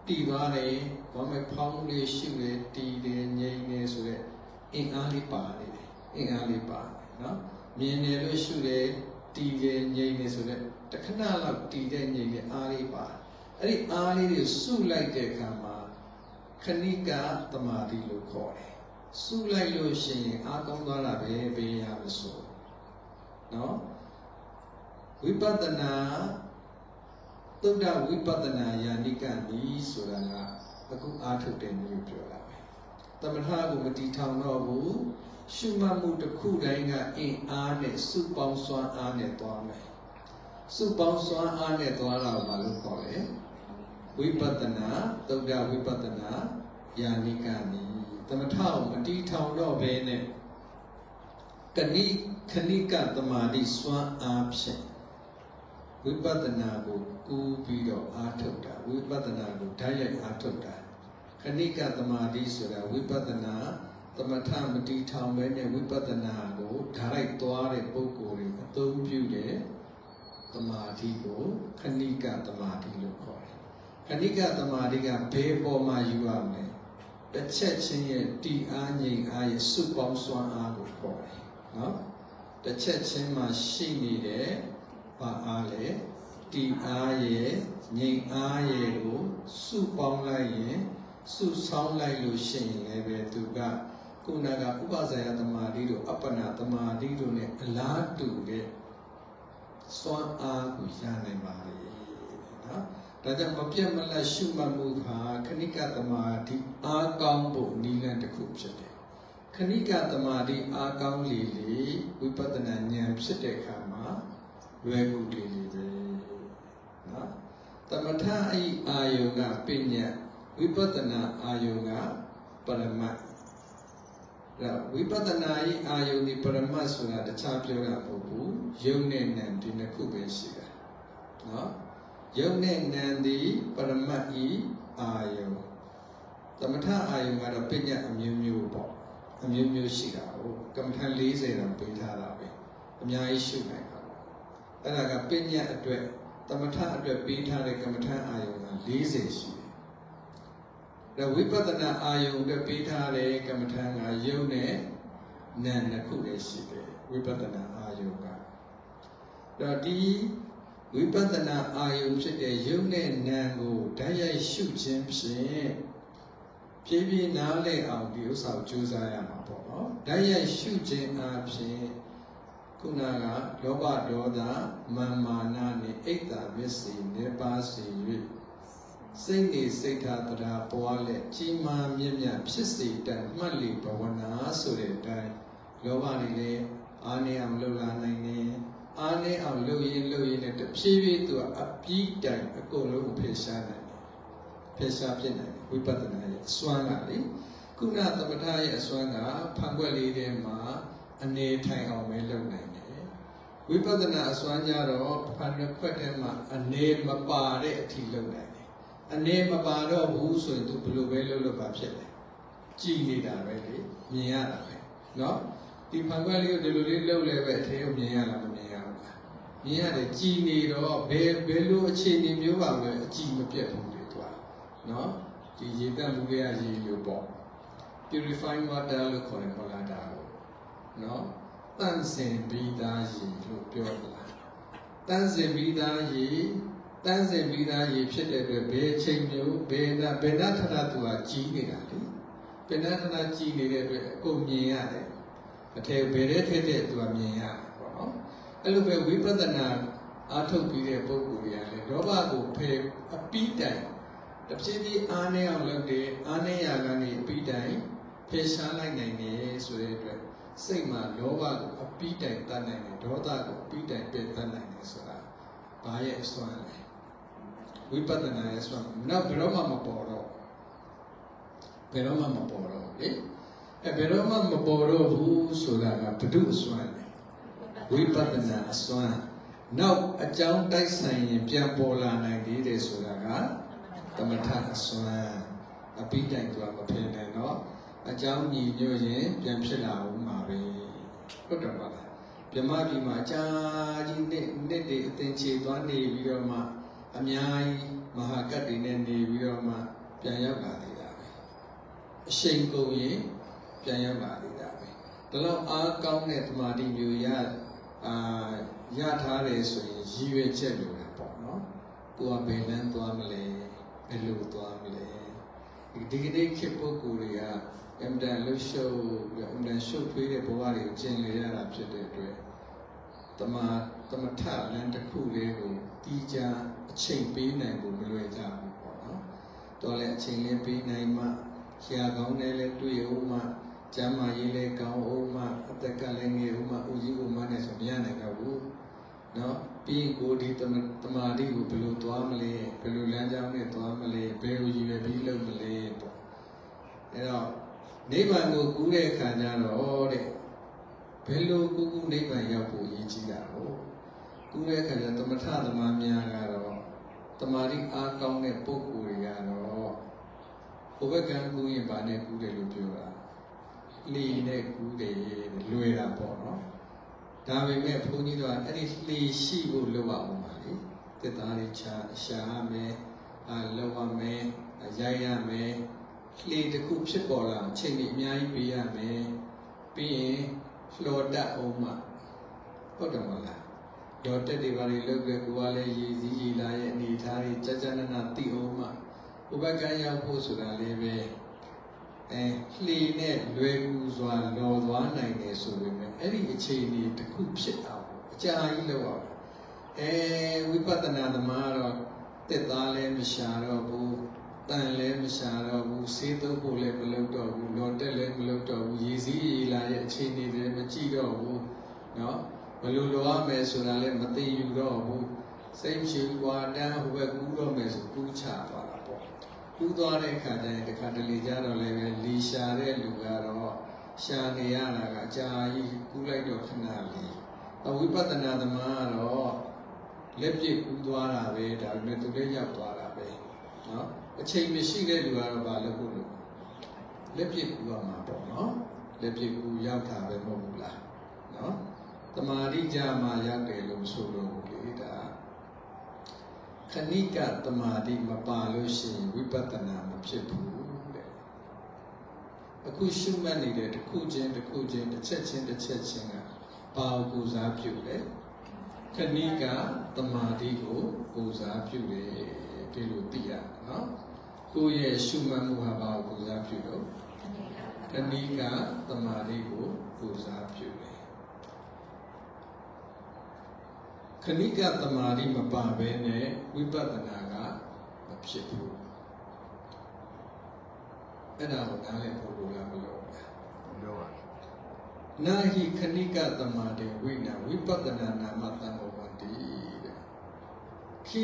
[SPEAKER 2] တီသွားတယ်ဘာမှဖောင်းလေးရှုတယ်တီတယ်ငြိမ်တယ်ဆိုတဲ့အင်အားလေးပါနေတယ်အင်အားလေးပါနော်မြင်တယ်လို့ရှုတယ်တီတယ်ငြိမ်တယ်ဆိုတဲ့တခဏလောက်တီတဲ့ငြိမ်တဲ့အားလေးပါအဲ့ဒီအားလေးတွေစုလိုက်တဲ့အခါမှာခဏိကသမာဓိလို့ခေါ်တယ်စုလိုက်လို့ရှိရင်အားကောင်းသွားတာပဲပေးရမဆိုနော်ဝိပဿနာ သုဒ္ဓဝိပဿနာယာနိကနီဆိုတာကအခုအားထုတ်တဲ့မျိုးပြောတာပဲတမထကိုမတီထောင်တော့ဘူးရှုမှတ်မှုတစ်ခုတိုင်းကအင်အားနဲ့စုပေါင်းစွမ်းအားနဲ့သွားမယ်စုပေါင်းစွမ်းအားနဲ့သွားတာဘာလို့ခေါ်လဲဝိပဿနာသုဒ္ဓဝိပဿနာယာနိကနီတမထကိုမတီထောင်တော့ဘဲနဲ့ကဏိခဏိကသမာဓိစွမ်းအားဖြင့် ဝိပဿနာကိုကူးပြီးတော့အားထုတ်တာဝိပဿနာကိုဓာတ်ရိုက်အားထုတ်တာခဏိကသမာဓိဆိုတာဝိပဿနာသမထမတီထောင်ပဲနဲ့ဝိပဿနာကိုဓာတ်ရိုက်သွားတဲ့ပုဂ္ဂိုလ်တွေအသုံးပြုတဲ့သမာဓိကိုခဏိကသမာဓိလို့ခေါ်တယ်ခဏိကသမာဓိကဘယ်ပေါ်မှာယူရမလဲတစ်ချက်ချင်းရဲ့တီအားငြိမ်အားရဲ့စုပေါင်းစွမ်းအားကိုခေါ်တယ်နော်တစ်ချက်ချင်းမှာရှိနေတဲ့ ဘာအားလဲတီအားရဲ့ငြိမ်အားရဲ့ကိုစုပေါင်းလိုက်ရင်စုဆောင်းလိုက်လို့ရှိရင်လည်းပဲသူကခုနကဥပဇာယသမာဓိတို့အပ္ပနာသမာဓိတို့ ਨੇ အလားတူတဲ့စွမ်းအားကိုရနိုင်ပါလေနော်ဒါကြောင့်မပြတ်မလတ်ရှုမှတ်မှုဟာခဏိကသမာဓိအားကောင်းဖို့နည်းလမ်းတစ်ခုဖြစ်တယ်ခဏိကသမာဓိအားကောင်းလေလေဝိပဿနာဉာဏ်ဖြစ်တဲ့အခါမှာ လွယ်ကူလေလေပဲနော်သမထအိအာယုကပညာဝိပဿနာအာယုကပရမတ်ဒါဝိပဿနာဤအာယုန်ဒီပရမတ်ဆိုတာတခြားပြောတာမဟုတ်ဘူးယုံနဲ့နံဒီနှစ်ခုပဲရှိတာနော်ယုံနဲ့နံဒီပရမတ်ဤအာယုန်သမထအာယုန်ကတော့ပညာအမျိုးမျိုးပေါ့အမျိုးမျိုးရှိတာဟုတ်ကမ္မထန်40တောင်ပေးထားတာပဲအများကြီးရှုနိုင်တာပေါ့ အဲ့ဒါကပညာအတွက်သမထအတွက်ပေးထားတဲ့ကမ္မထန်အာယုန်က40ရှိတယ်ဒါဝိပဿနာအာယုန်အတွက်ပေးထားတဲ့ကမ္မထန်ကယုံနဲ့နာနှစ်ခုလည်းရှိတယ်ဝိပဿနာအာယုန်ကဒါဒီဝိပဿနာအာယုန်ဖြစ်တဲ့ယုံနဲ့နာကိုဓာတ်ရိုက်ရှုခြင်းဖြင့်ဖြည်းဖြည်းနားလည်အောင်ဒီဥစ္စာကိုကြိုးစားရမှာပေါ့နော်ဓာတ်ရိုက်ရှုခြင်းအပြင် ခုနကလောဘဒေါသမာမာနနဲ့အိတ်တာမျက်စိနေပါစေ၍စိတ်နေစိတ်ထားတရားပွားလက်ကြီးမားမြင့်မြတ်ဖြစ်စေတတ်မှတ်လေဘဝနာဆိုတဲ့အတိုင်းလောဘတွေလည်းအာနေအောင်လှုပ်လာနိုင်တယ်အားနေအောင်လှုပ်ရင်လှုပ်ရင်လည်းတဖြည်းဖြည်းသူကအပြီးတိုင်အကုန်လုံးကိုဖယ်ရှားနိုင်တယ်ဖယ်ရှားဖြစ်နိုင်တယ်ဝိပဿနာရဲ့အစွမ်းကလေခုနသမထရဲ့အစွမ်းကဖန်ခွက်လေးထဲမှာအနေထိုင်အောင်ပဲလုပ်နိုင်တယ် ဝိပဿနာအစွမ်းကြတော့ဖန်ခွက်ထဲမှာအနေမပါတဲ့အထိလုပ်နိုင်တယ်အနေမပါတော့ဘူးဆိုရင်သူဘယ်လိုပဲလုပ်လို့ပါဖြစ်တယ်ကြည်နေတာပဲလေမြင်ရတာပဲเนาะဒီဖန်ခွက်လေးကိုဒီလိုလေးလှုပ်လဲပဲအထဲကိုမြင်ရလားမမြင်ရဘူးလားမြင်ရတယ်ကြည်နေတော့ဘယ်ဘယ်လိုအခြေအနေမျိုးပါလဲအကြည်မပြတ်ဘူးလေသူကเนาะဒီရေတက်မှုရရေမျိုးပေါ့ purifying water လို့ခေါ်တယ်မဟုတ်လားဒါကိုเนาะ တန့်စင်ပြီးသားရေလို့ပြောတာတန့်စင်ပြီးသားရေတန့်စင်ပြီးသားရေဖြစ်တဲ့အတွက်ဘယ်အချိန်မျိုးဘယ်နာဘယ်နာထထသူကကြီးနေတာလေဘယ်နာထထကြီးနေတဲ့အတွက်အကုန်မြင်ရတယ်အထက်ဘယ်တဲ့ထက်တဲ့သူကမြင်ရတယ်ပေါ့နော်အဲ့လိုပဲဝိပဿနာအားထုတ်ပြီးတဲ့ပုဂ္ဂိုလ်တွေကလည်းလောဘကိုဖယ်အပြီးတိုင်တဖြည်းဖြည်းအားနည်းအောင်လုပ်တယ်အားနည်းရာကနေအပြီးတိုင်ဖယ်ရှားလိုက်နိုင်တယ်ဆိုတဲ့အတွက် စိတ်မှာလောဘကိုအပြီးတိုင်တတ်နိုင်တယ်ဒေါသကိုအပြီးတိုင်ပယ်တတ်နိုင်တယ်ဆိုတာဘာရဲ့အစွမ်းလဲဝိပဿနာရဲ့အစွမ်းနောက်ဘယ်တော့မှမပေါ်တော့ဘယ်တော့မှမပေါ်တော့လေအဲဘယ်တော့မှမပေါ်တော့ဘူးဆိုတာကဘု து အစွမ်းလဲဝိပဿနာအစွမ်းနောက်အကြောင်းတိုက်ဆိုင်ရင်ပြန်ပေါ်လာနိုင်သေးတယ်ဆိုတာကတမထအစွမ်းအပိတိုင်သူကမဖြစ်နိုင်တော့ အကြောင်းညီညွတ်ရင်ပြန်ဖြစ်လာဦးမှာပဲဟုတ်တယ်မလားမြမပြည်မှာအကြာကြီးနှစ်နှစ်တွေအသင်ချေသွားနေပြီးတော့မှအများကြီးမဟာကတ်တွေနဲ့နေပြီးတော့မှပြန်ရောက်လာသေးတာပဲအရှိန်ကုန်ရင်ပြန်ရောက်လာသေးတာပဲဒါတော့အားကောင်းတဲ့သမာဓိမျိုးရအာရထားတယ်ဆိုရင်ရည်ရွယ်ချက်လိုတာပေါ့နော်ကိုကဘယ်လန်းသွားမလဲဘယ်လိုသွားမလဲဒီကနေ့ခေတ်ပုဂ္ဂိုလ်တွေက အင်တန်လှုပ်ရှုပ်ပြီးအင်တန်ရှုပ်ထွေးတဲ့ဘဝတွေကိုကျင့်လေရတာဖြစ်တဲ့အတွက်တမတမထလမ်းတစ်ခုလေးကိုတီးကြအချိန်ပေးနိုင်ဖို့မလွယ်ကြဘူးပေါ့နော်။တော်လည်းအချိန်လေးပေးနိုင်မှရှားကောင်းတယ်လည်းတွေ့အောင်မှကျမ်းမာရေးလည်းကောင်းအောင်မှအသက်ကလည်းငယ်အောင်မှဦးကြီးဦးမနဲ့ဆိုမရနိုင်တော့ဘူး။နော်ပြီးရင်ကိုဒီတမတမာတိကိုဘယ်လိုသွားမလဲဘယ်လိုလမ်းကြောင်းနဲ့သွားမလဲဘယ်လိုရည်ရွယ်ပြီးလုပ်မလဲပေါ့။အဲတော့ နိဗ္ဗာန်ကိုကူးတဲ့အခါကျတော့တဲ့ဘယ်လိုကူးကူးနိဗ္ဗာန်ရောက်ဖို့ရည်ကြီးတာဟုတ်ကူးတဲ့အခါကျသမထသမားများကတော့တမာတိအားကောင်းတဲ့ပုဂ္ဂိုလ်တွေကတော့ဘုဘကံကူးရင်ဗာနဲ့ကူးတယ်လို့ပြောတာလှေနဲ့ကူးတယ်လွယ်တာပေါ့နော်ဒါပေမဲ့ဘုန်းကြီးတို့ကအဲ့ဒီလှေရှိဖို့လိုအောင်ပါလေတက်သားလေးချာရှာရမယ်အာလောက်ရမယ်ရိုက်ရမယ် လှေတစ်ခုဖြစ်ပေါ်လာအောင်ချိန်ကြီးအများကြီးပေးရမယ်ပြီးရင်လှော်တတ်အောင်မှဟုတ်တယ်မလားရောတက်တွေပါလေလုတ်လေကိုကလည်းရည်စည်းရည်လာရဲ့အနေထားတွေကြကြနနသိအောင်မှဥပကံရောက်ဖို့ဆိုတာလေးပဲအဲလှေနဲ့လွယ်ကူစွာလော်သွားနိုင်တယ်ဆိုပေမဲ့အဲ့ဒီအခြေအနေတစ်ခုဖြစ်အောင်အကြာကြီးလောက်အောင်အဲဝိပဿနာသမားတော့တက်သားလည်းမရှာတော့ဘူး တန်လည်းမရှာတော့ဘူးဆေးသုံးဖို့လည်းမလုပ်တော့ဘူးလော်တက်လည်းမလုပ်တော့ဘူးရည်စည်းရည်လာရဲ့အခြေအနေတွေမကြည့်တော့ဘူးเนาะဘယ်လိုလုပ်ရမယ်ဆိုတာလည်းမသိယူတော့ဘူးစိတ်ရှိကွာတန်းဟိုဘက်ကူးတော့မယ်ဆိုကူးချသွားတာပေါ့ကူးသွားတဲ့အခါကျရင်တစ်ခါတလေကြတော့လည်းပဲလီရှာတဲ့လူကတော့ရှာနေရတာကအကြာကြီးကူးလိုက်တော့ခဏလေးအဝိပဿနာသမားကတော့လက်ပြကူးသွားတာပဲဒါပေမဲ့သူလည်းရောက်သွားတာပဲเนาะ အချိန်မရှိတဲ့လူကတော့ဘာလုပ်ဖို့လို့လက်ပြကူရမှာပေါ့နော်လက်ပြကူရောက်တာပဲမဟုတ်ဘူးလားနော်တမာရိကြမှာရောက်တယ်လို့ဆိုတော့လေဒါခဏိကတမာတိမပါလို့ရှိရင်ဝိပဿနာမဖြစ်ဘူးတဲ့အခုရှုမှတ်နေတဲ့တစ်ခုချင်းတစ်ခုချင်းတစ်ချက်ချင်းတစ်ချက်ချင်းကပါကူစားပြုတယ်ခဏိကတမာတိကိုကိုစားပြုတယ်ဒီလိုသိရနော် ကိုယ့်ရဲ့ရှုမှတ်မှုဟာဘာကိုကူစားပြုလို့ခဏိကတမာတိကိုကူစားပြုတယ်ခဏိကတမာတိမပါဘဲနဲ့ဝိပဿနာကမဖြစ်ဘူးအဲ့ဒါကိုနားလည်ဖို့လိုလားမလိုဘူးလား
[SPEAKER 3] ပြောပါ
[SPEAKER 2] နာဟိခဏိကတမာတိဝိနာဝိပဿနာနာမသံဃောဝတိတဲ့ခိ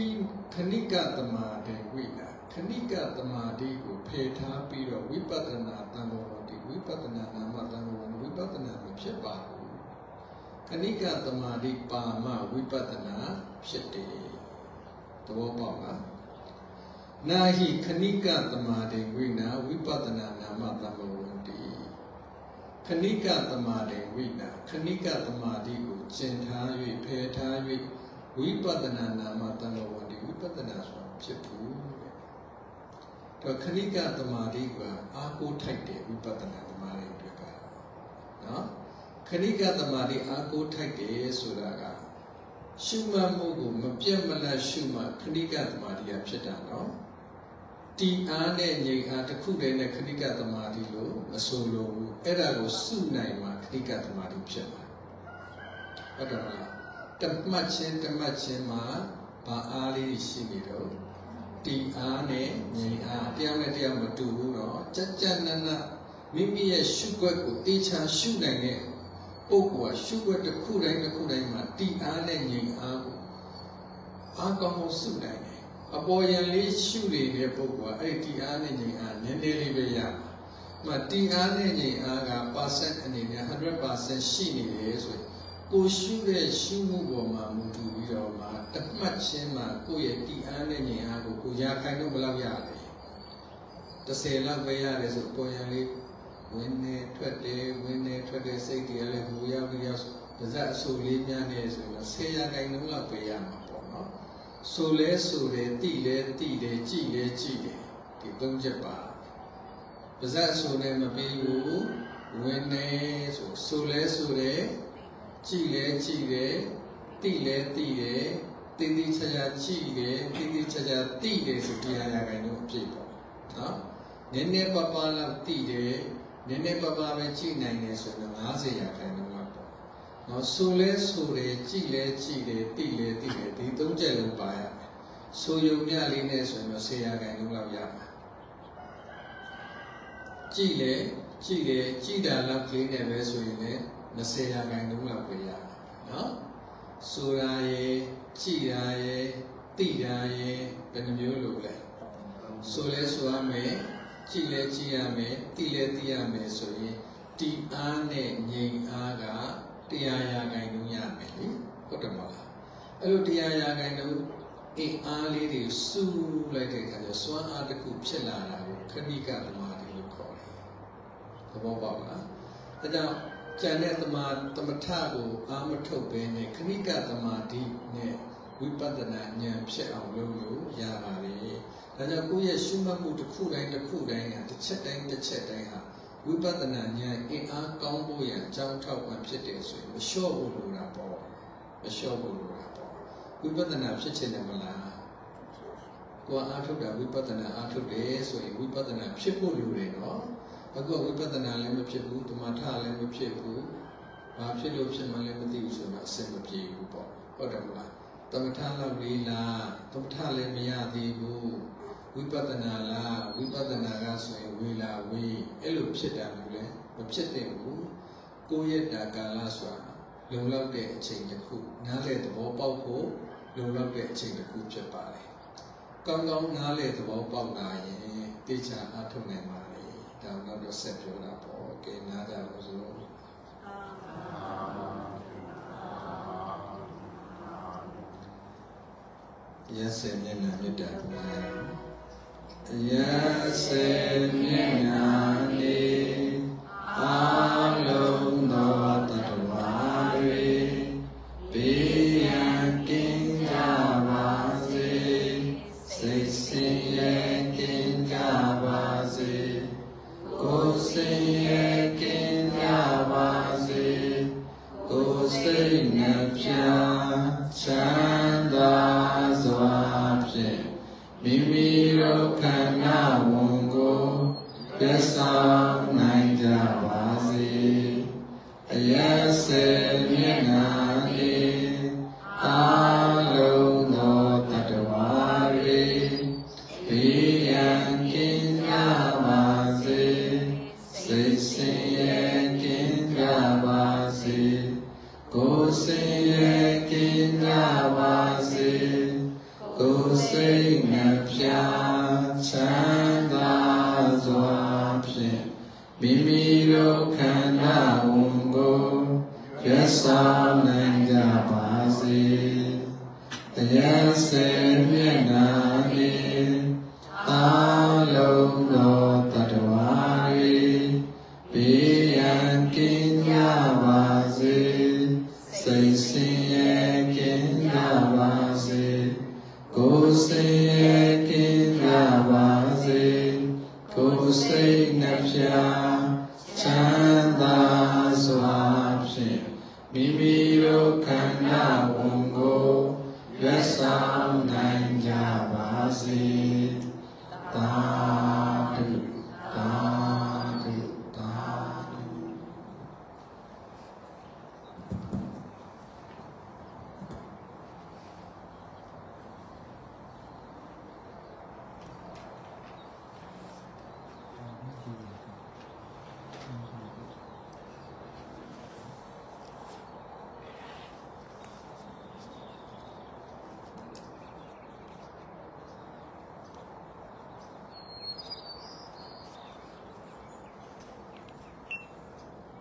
[SPEAKER 2] ခဏိကတမာတိဝိနာ ခဏိကတမာတိကိုဖယ်ထားပြီးတော့ဝိပဿနာသံဃောဝတိဝိပဿနာနာမသံဃောဝတိဝိပဿနာမဖြစ်ပါဘူးခဏိကတမာတိပါမဝိပဿနာဖြစ်တယ်သဘောပေါက်လားနာဟိခဏိကတမာတိဝိနာဝိပဿနာနာမသံဃောဝတိခဏိကသမာဓိဝိနာခဏိကသမာဓိကိုကျင့်ထား၍ဖယ်ထား၍ဝိပဿနာနာမတန်တော်ဝတိဝိပဿနာဆိုတာဖြစ်ဘူး တဲ့။တော့ခဏိကသမာဓိကအာကိုထိုက်တယ်ဝိပဿနာသမာဓိအတွက်ကနော်ခဏိကသမာဓိအာကိုထိုက်တယ်ဆိုတာကရှုမှတ်မှုကိုမပြတ်မလတ်ရှုမှတ်ခဏိကသမာဓိကဖြစ်တာနော်တီအားနဲ့ငြိမ်အားတစ်ခုတည်းနဲ့ခဏိကသမာဓိလို့မဆိုလိုဘူးအဲ့ဒါကိုစုနိုင်မှခဏိကသမာဓိဖြစ်မှာဟုတ်တယ်မလားတမတ်ချင်းတမတ်ချင်းမှာဘာအားလေးရှိနေတော့ တီအားနဲ့ငြိမ်အားတရားနဲ့တရားမတူဘူးတော့ကြက်ကြက်နနမိမိရဲ့ရှုွက်ကိုတေချာရှုနိုင်တဲ့ပုဂ္ဂိုလ်ကရှုွက်တစ်ခုတိုင်းတစ်ခုတိုင်းမှာတီအားနဲ့ငြိမ်အားကိုအားကောင်းအောင်စုနိုင်တယ်အပေါ်ယံလေးရှုနေတဲ့ပုဂ္ဂိုလ်ကအဲ့ဒီတရားနဲ့ဉာဏ်အားနည်းနည်းလေးပဲရမှာ။မှတရားနဲ့ဉာဏ်အားက percent အနေနဲ့100%ရှိနေတယ်ဆိုရင် ကိုရှုတဲ့ရှုမှုပေါ်မှာမူတည်ပြီးတော့မှတမှတ်ချင်းမှာကိုယ့်ရဲ့တရားနဲ့ဉာဏ်အားကိုကိုရခိုင်လို့ဘယ်လောက်ရလဲ။30လောက်ပဲရတယ်ဆိုပေါ်ယံလေးဝင်နေထွက်တယ်ဝင်နေထွက်တယ်စိတ်တွေလည်းဟိုရောက်ဒီရောက်ပါဇက်အဆူလေးများနေဆိုရင်10ရာခိုင်နှုန်းလောက်ပဲရမှာပေါ့နော်။ဆိုလဲဆိုတယ်တိလဲတိတယ်ကြည်လဲကြည်တယ်ဒီသုံးချက်ပါပါဇက်ဆိုလည်းမပြီးဘူးဝင်နေဆိုဆိုလဲဆိုတယ် ကြည်လဲကြည်တယ်တိလဲတိတယ်တင်းတင်းချာချာကြည်တယ်တင်းတင်းချာချာတိတယ်ဆိုတရားရခိုင်တော့အပြည့်ပေါ့နော်နည်းနည်းပါးပါးလောက်တိတယ်နည်းနည်းပါးပါးပဲကြည်နိုင်တယ်ဆိုတော့90ရာခိုင်နှုန်းလောက်ပေါ့နော်ဆိုလဲဆိုတယ်ကြည်လဲကြည်တယ်တိလဲတိတယ်ဒီသုံးချက်လုံးပါရမယ်ဆိုယုံမြလေးနဲ့ဆိုရင်တော့ဆေးရခိုင်လုံးလောက်ရမှာကြည်လဲကြည်တယ်ကြည်တာလောက်ကလေးနဲ့ပဲဆိုရင်လည်း 20ရာခိုင်လုံးလောက်ပဲရမှာနော်ဆိုတာရဲ့ကြည်တာရဲ့တိတာရဲ့ဘယ်နှမျိုးလို့လဲဆိုလဲဆိုရမယ်ကြည်လဲကြည်ရမယ်တိလဲတိရမယ်ဆိုရင်တီအားနဲ့ငြိမ်အားကတရားရာဂိုင်လုံးရမယ်လေဟုတ်တယ်မလားအဲ့လိုတရားရာဂိုင်လုံးအင်အားလေးတွေစုလိုက်တဲ့အခါကျစွမ်းအားတစ်ခုဖြစ်လာတာကိုခဏိကသမာဓိလို့ခေါ်တယ်သဘောပေါက်လားဒါကြောင့် ကျန်တဲ့သမာသမထကိုအာမထုတ်ပဲနဲ့ခဏိကသမာဓိနဲ့ဝိပဿနာဉာဏ်ဖြစ်အောင်လုပ်လို့ရပါတယ်။ဒါကြောင့်ကိုယ့်ရဲ့ရှုမှတ်မှုတစ်ခုတိုင်းတစ်ခုတိုင်းဟာတစ်ချက်တိုင်းတစ်ချက်တိုင်းဟာဝိပဿနာဉာဏ်အင်အားကောင်းဖို့ရန်အကြောင်းထောက်ပံ့ဖြစ်တယ်ဆိုရင်မလျှော့ဖို့လိုတာပေါ့။မလျှော့ဖို့လိုတာပေါ့။ဝိပဿနာဖြစ်ချင်တယ်မလား။ကိုယ်အားထုတ်တာဝိပဿနာအားထုတ်တယ်ဆိုရင်ဝိပဿနာဖြစ်ဖို့လိုတယ်နော်။ အခုဝိပဿနာလည်းမဖြစ်ဘူးတမထလည်းမဖြစ်ဘူး။ဘာဖြစ်လို့ဖြစ်မှလည်းမသိဘူးဆိုတော့အဆင်မပြေဘူးပေါ့။ဟုတ်တယ်မလား။တမထလောက်လေးလားတမထလည်းမရသေးဘူး။ဝိပဿနာလားဝိပဿနာကဆိုရင်ဝေလာဝေးအဲ့လိုဖြစ်တာလို့လည်းမဖြစ်သင့်ဘူး။ကိုယ့်ရဲ့တာကာလဆိုတာလုံလောက်တဲ့အချိန်တစ်ခုနားလေသဘောပေါက်ဖို့လုံလောက်တဲ့အချိန်တစ်ခုဖြစ်ပါတယ်။ကောင်းကောင်းနားလေသဘောပေါက်လာရင်တေချာအထုတ်နိုင်ပါ လေ။ဒါတော့တော့ဆက်ပြောတာပေါ့။ကဲနားကြလို့ဆိုရစေမျက်နှာမြတ်တာဘုရားရစေမျက်နှာနေအာလုံးသောတတဝါတွေ